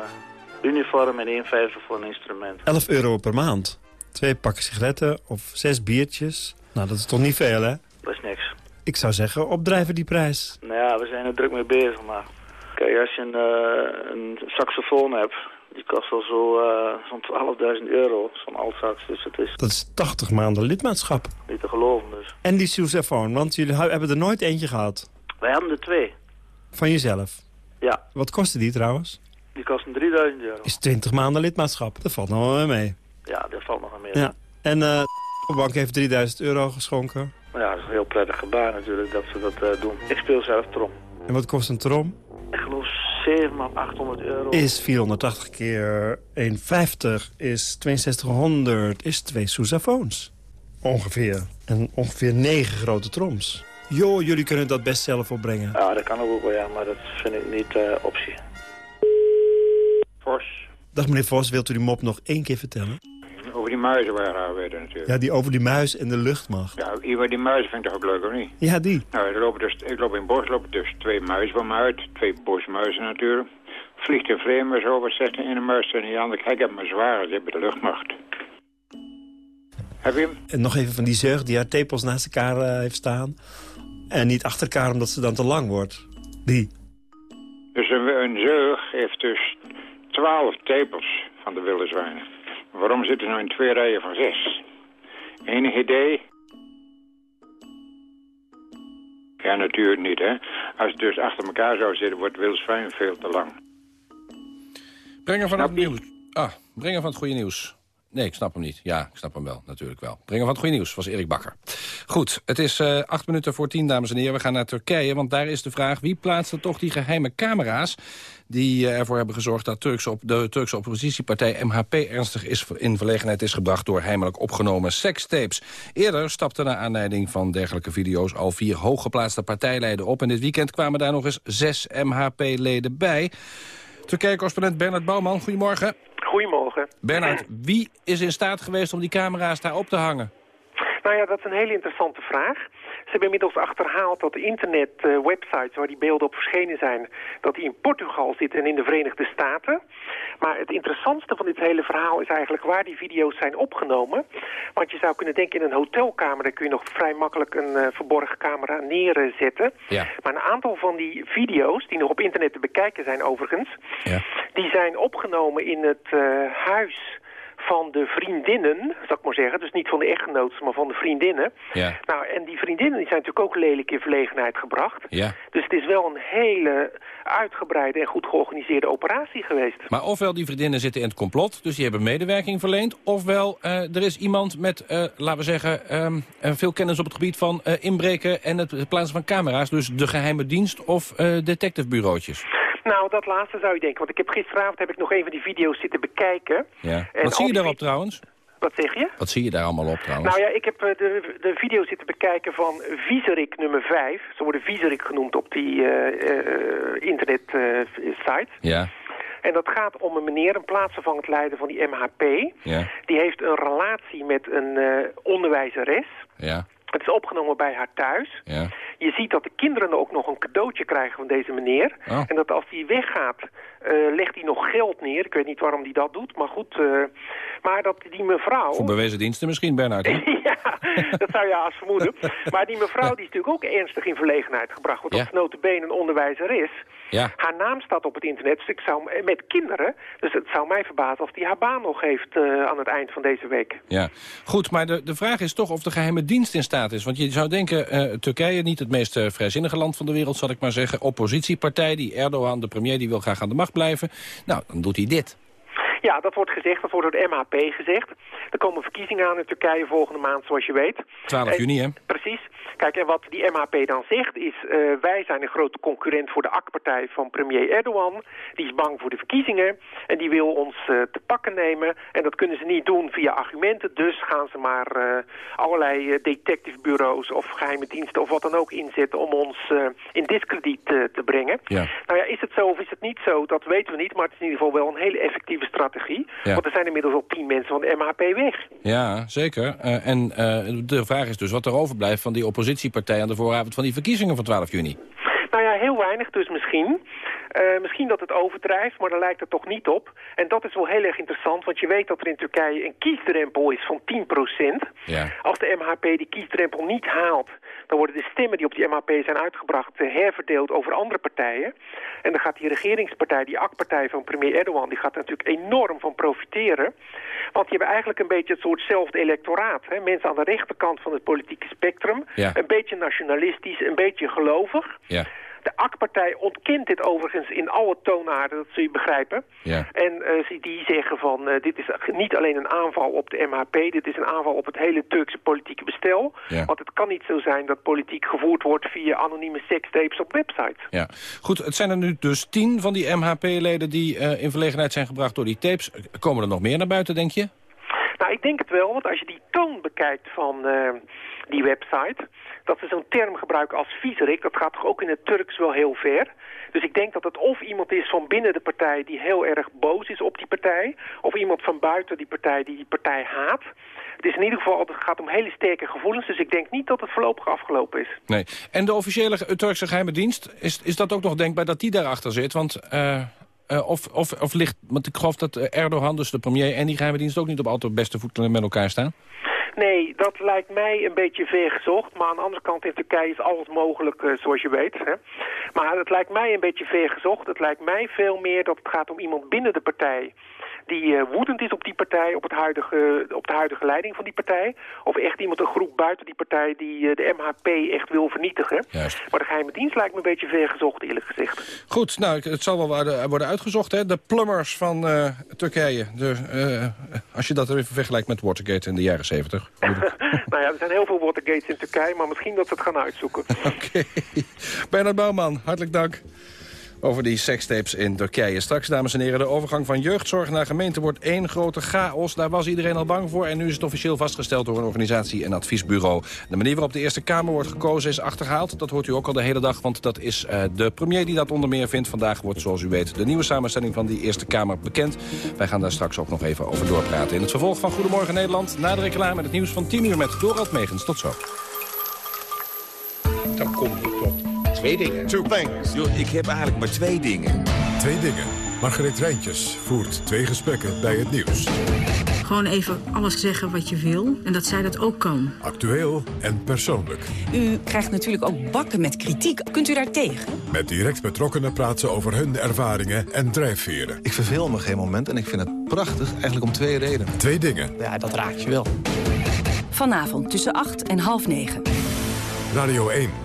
S26: uniform en 1,50 voor een instrument.
S36: 11 euro per maand. Twee pakken sigaretten of zes biertjes. Nou, dat is toch niet veel, hè?
S26: Dat is niks.
S36: Ik zou zeggen, opdrijven die prijs.
S26: Nou ja, we zijn er druk mee bezig, maar... Kijk, als je een, eh, een saxofoon hebt, die kost al zo, eh, zo'n 12.000 euro, zo'n altsax. Dus het is
S36: Dat is 80 maanden lidmaatschap.
S26: niet te geloven, dus.
S36: En die sousaphone, want jullie hebben er nooit eentje gehad.
S26: Wij hadden er twee.
S36: Van jezelf.
S26: Ja,
S36: Wat kostte die trouwens?
S26: Die kosten 3000 euro.
S36: Is 20 maanden lidmaatschap. Dat valt nog wel weer mee.
S26: Ja, dat valt nog aan meer.
S36: Ja. En eh de bank heeft 3000 euro geschonken.
S26: Maar ja, dat is een heel prettig gebaar natuurlijk dat ze dat eh, doen. Ik speel zelf trom.
S36: En wat kost een trom?
S26: Ik geloof 7 of 800 euro.
S36: Is 480 keer 150 is 6200 is twee sousaphones. Ongeveer. En ongeveer 9 grote troms. Jo, jullie kunnen dat best zelf opbrengen.
S26: Ja, dat kan ook wel, ja, maar dat vind ik niet eh, optie.
S36: Dag meneer Vos, wilt u die mop nog één keer vertellen?
S37: over die muizen waar we weten natuurlijk.
S36: Ja, die over die muis en de luchtmacht.
S37: Ja, hier die muizen vind ik toch ook leuk, of niet?
S36: Ja, die.
S37: Nou, er lopen dus, ik loop in het bos, lopen dus twee muizen van me uit. Twee bosmuizen natuurlijk. Vliegt een vreemde over, zegt de ene muis en de andere. Kijk, ik heb mijn zware, ze hebben de luchtmacht. Heb je hem?
S36: En nog even van die zeug die haar tepels naast elkaar eh, heeft staan. En niet achter elkaar omdat ze dan te lang wordt. Die.
S37: Dus een, een zeug heeft dus twaalf tepels van de wilde zwijnen. Waarom zitten ze nou in twee rijen van zes? Enig idee? Ja, natuurlijk niet, hè. Als het dus achter elkaar zou zitten, wordt wilde zwijn veel te lang.
S29: Brengen van het nieuws. Ah, brengen van het goede nieuws. Nee, ik snap hem niet. Ja, ik snap hem wel, natuurlijk wel. Brengen van het goede nieuws was Erik Bakker. Goed, het is eh, acht minuten voor tien, dames en heren. We gaan naar Turkije, want daar is de vraag... wie plaatste toch die geheime camera's... die eh, ervoor hebben gezorgd dat Turkse op, de Turkse oppositiepartij MHP... ernstig is, in verlegenheid is gebracht door heimelijk opgenomen sekstapes. Eerder stapten naar aanleiding van dergelijke video's... al vier hooggeplaatste partijleiden op. En dit weekend kwamen daar nog eens zes MHP-leden bij... Turkije-correspondent Bernard Bouwman, goedemorgen.
S38: Goedemorgen.
S29: Bernard, wie is in staat geweest om die camera's daar op te hangen?
S38: Nou ja, dat is een hele interessante vraag. Hebben inmiddels achterhaald dat de internet-websites waar die beelden op verschenen zijn... dat die in Portugal zitten en in de Verenigde Staten. Maar het interessantste van dit hele verhaal is eigenlijk waar die video's zijn opgenomen. Want je zou kunnen denken in een hotelkamer... daar kun je nog vrij makkelijk een eh, verborgen camera neerzetten.
S29: Ja.
S38: Maar een aantal van die video's, die nog op internet te bekijken zijn overigens... die zijn opgenomen in het eh, huis van de vriendinnen, zal ik maar zeggen. Dus niet van de echtgenoten, maar van de vriendinnen.
S29: Ja.
S38: Nou, en die vriendinnen die zijn natuurlijk ook lelijk in verlegenheid gebracht.
S29: Ja.
S38: Dus het is wel een hele uitgebreide en goed georganiseerde operatie geweest.
S29: Maar ofwel die vriendinnen zitten in het complot, dus die hebben medewerking verleend... ofwel eh, er is iemand met, eh, laten we zeggen, eh, veel kennis op het gebied van inbreken... en het, plaatsen van camera's, dus de geheime dienst of detectivebureautjes.
S38: Nou, dat laatste zou je denken. Want ik heb gisteravond heb ik nog een van die video's zitten bekijken.
S29: Ja.
S38: En
S29: Wat zie je daarop trouwens?
S38: Wat zeg je?
S29: Wat zie je daar allemaal op trouwens?
S38: Nou ja, ik heb eh, de, de video zitten bekijken van Vieserik nummer 5. Ze worden Vieserik genoemd op die internet-site.
S29: Ja,
S38: En dat gaat om een meneer, een plaatsvervangend leider van die MHP.
S29: ja,
S38: Die heeft een relatie met een eh, onderwijzeres.
S29: ja,
S38: Het is opgenomen bij haar thuis.
S29: ja.
S38: Je ziet dat de kinderen ook nog een cadeautje krijgen van deze meneer.
S29: Oh.
S38: En dat als hij weggaat, eh, legt hij nog geld neer. Ik weet niet waarom hij dat doet, maar goed. eh, maar dat die mevrouw...
S29: Voor bewezen diensten misschien, Bernard. hè?
S38: ja, dat zou je haast vermoeden. Maar die mevrouw die is natuurlijk ook ernstig in verlegenheid gebracht. Want
S29: Ja.
S38: notabene een onderwijzer is.
S29: Ja.
S38: Haar naam staat op het internet, dus ik zou, met kinderen. Dus het zou mij verbazen of die haar baan nog heeft eh, aan het eind van deze week.
S29: Ja, goed, maar de, de vraag is toch of de geheime dienst in staat is. Want je zou denken, eh, Turkije, niet het meest eh, vrijzinnige land van de wereld, zal ik maar zeggen. Oppositiepartij, die Erdogan, de premier, die wil graag aan de macht blijven. Nou, dan doet hij dit.
S38: Ja, dat wordt gezegd, dat wordt door de MHP gezegd. Er komen verkiezingen aan in Turkije volgende maand, zoals je weet.
S29: 12
S38: En-
S29: juni, hè?
S38: Precies. Kijk, en wat die MHP dan zegt is... eh, wij zijn een grote concurrent voor de AK-partij van premier Erdogan. Die is bang voor de verkiezingen en die wil ons eh, te pakken nemen. En dat kunnen ze niet doen via argumenten. Dus gaan ze maar eh, allerlei detectivebureaus of geheime diensten... of wat dan ook inzetten om ons in discrediet te brengen.
S29: Ja.
S38: Nou ja, is het zo of is het niet zo? Dat weten we niet, maar het is in ieder geval wel een hele effectieve strategie.
S29: Ja.
S38: Want er zijn inmiddels al tien mensen van de MHP weg.
S29: Ja, zeker. Eh, en eh, de vraag is dus wat er overblijft van die oppositiepartij... aan de vooravond van die verkiezingen van 12 juni.
S38: Nou ja, heel weinig dus misschien. Eh, misschien dat het overdrijft, maar daar lijkt het toch niet op. En dat is wel heel erg interessant, want je weet dat er in Turkije een kiesdrempel is van 10%.
S29: Ja.
S38: Als de MHP die kiesdrempel niet haalt, dan worden de stemmen die op die MHP zijn uitgebracht eh, herverdeeld over andere partijen. En dan gaat die regeringspartij, die AK-partij van premier Erdogan, die gaat er natuurlijk enorm van profiteren. Want die hebben eigenlijk een beetje het soortzelfde electoraat. Hè? Mensen aan de rechterkant van het politieke spectrum.
S29: Ja.
S38: Een beetje nationalistisch, een beetje gelovig.
S29: Ja.
S38: De AK-partij ontkent dit overigens in alle toonaarden, dat zul je begrijpen.
S29: Ja.
S38: En ze- die zeggen van, eh, dit is niet alleen een aanval op de MHP... dit is een aanval op het hele Turkse politieke bestel.
S29: Ja.
S38: Want het kan niet zo zijn dat politiek gevoerd wordt... via anonieme sekstapes op websites.
S29: Ja, goed. Het zijn er nu dus tien van die MHP-leden die eh, in verlegenheid zijn gebracht door die tapes. Komen er nog meer naar buiten, denk je?
S38: Nou, ik denk het wel, want als je die toon bekijkt van eh, die website... dat ze zo'n term gebruiken als viezerik, dat gaat toch ook in het Turks wel heel ver... Dus ik denk dat het of iemand is van binnen de partij die heel erg boos is op die partij... of iemand van buiten die partij die die partij haat. Het is in ieder geval, het gaat om hele sterke gevoelens... dus ik denk niet dat het voorlopig afgelopen is.
S29: Nee. En de officiële Turkse geheime dienst, is, is dat ook nog denkbaar dat die daarachter zit? Want, eh, eh, of, of, of ligt, want ik geloof dat eh, Erdogan, dus de premier en die geheime dienst... ook niet op altijd beste voet met elkaar staan.
S38: Nee, dat lijkt mij een beetje ver gezocht. Maar aan de andere kant in Turkije is alles mogelijk, eh, zoals je weet. Hè. Maar het lijkt mij een beetje ver gezocht. Het lijkt mij veel meer dat het gaat om iemand binnen de partij die eh, woedend is op die partij, op, het huidige, op de huidige leiding van die partij. Of echt iemand, een groep buiten die partij die eh, de MHP echt wil vernietigen.
S29: Juist.
S38: Maar de geheime dienst lijkt me een beetje ver gezocht, eerlijk gezegd.
S29: Goed, nou, het zal wel worden, worden uitgezocht, hè. De plumbers van Turkije. De, als je dat even vergelijkt met Watergate in de jaren zeventig.
S38: nou ja, er zijn heel veel Watergates in Turkije, maar misschien dat ze het gaan uitzoeken.
S29: Bernard Bouwman, hartelijk dank. Over die sekstapes in Turkije. Straks, dames en heren, de overgang van jeugdzorg naar gemeente wordt één grote chaos. Daar was iedereen al bang voor en nu is het officieel vastgesteld door een organisatie en adviesbureau. De manier waarop de Eerste Kamer wordt gekozen is achterhaald. Dat hoort u ook al de hele dag, want dat is eh, de premier die dat onder meer vindt. Vandaag wordt, zoals u weet, de nieuwe samenstelling van die Eerste Kamer bekend. Wij gaan daar straks ook nog even over doorpraten. In het vervolg van Goedemorgen Nederland, na de reclame met het nieuws van 10 uur met Dorald Megens. Tot zo.
S39: Twee dingen. Two things. ik heb eigenlijk maar twee dingen.
S1: Twee dingen. Margreet Rijntjes voert twee gesprekken bij het nieuws.
S40: Gewoon even alles zeggen wat je wil en dat zij dat ook kan.
S1: Actueel en persoonlijk.
S41: U krijgt natuurlijk ook bakken met kritiek. Kunt u daar tegen?
S1: Met direct betrokkenen praten ze over hun ervaringen en drijfveren.
S42: Ik verveel me geen moment en ik vind het prachtig, eigenlijk om twee redenen.
S1: Twee dingen.
S42: Ja, dat raakt je wel.
S41: Vanavond tussen 8 en half 9.
S1: Radio 1.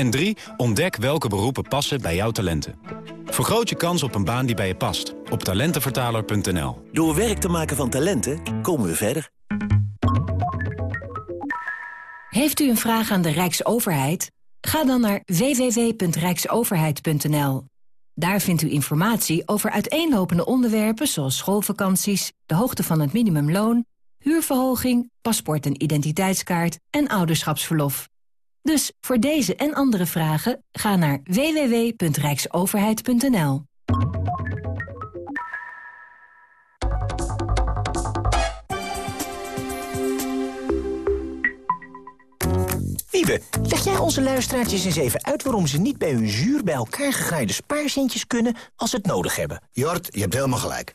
S43: En 3. Ontdek welke beroepen passen bij jouw talenten. Vergroot je kans op een baan die bij je past. Op talentenvertaler.nl.
S44: Door werk te maken van talenten komen we verder.
S45: Heeft u een vraag aan de Rijksoverheid? Ga dan naar www.rijksoverheid.nl. Daar vindt u informatie over uiteenlopende onderwerpen zoals schoolvakanties, de hoogte van het minimumloon, huurverhoging, paspoort en identiteitskaart en ouderschapsverlof. Dus voor deze en andere vragen ga naar www.rijksoverheid.nl.
S46: Wiebe, leg jij onze luisteraartjes eens even uit... waarom ze niet bij hun zuur bij elkaar gegraaide spaarcentjes kunnen als ze het nodig hebben?
S47: Jort, je hebt helemaal gelijk.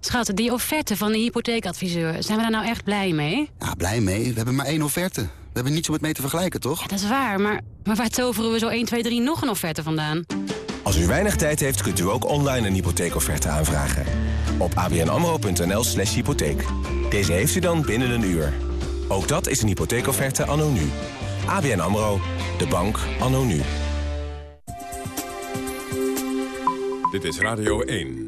S33: Schat, die offerte van de hypotheekadviseur, zijn we daar nou echt blij mee?
S48: Ja, blij mee. We hebben maar één offerte. We hebben niets om het mee te vergelijken, toch?
S33: Ja, dat is waar, maar, maar waar toveren we zo 1, 2, 3 nog een offerte vandaan?
S49: Als u weinig tijd heeft, kunt u ook online een hypotheekofferte aanvragen. Op abnamro.nl slash hypotheek. Deze heeft u dan binnen een uur. Ook dat is een hypotheekofferte anno nu. ABN AMRO, de bank anno nu.
S1: Dit is Radio 1.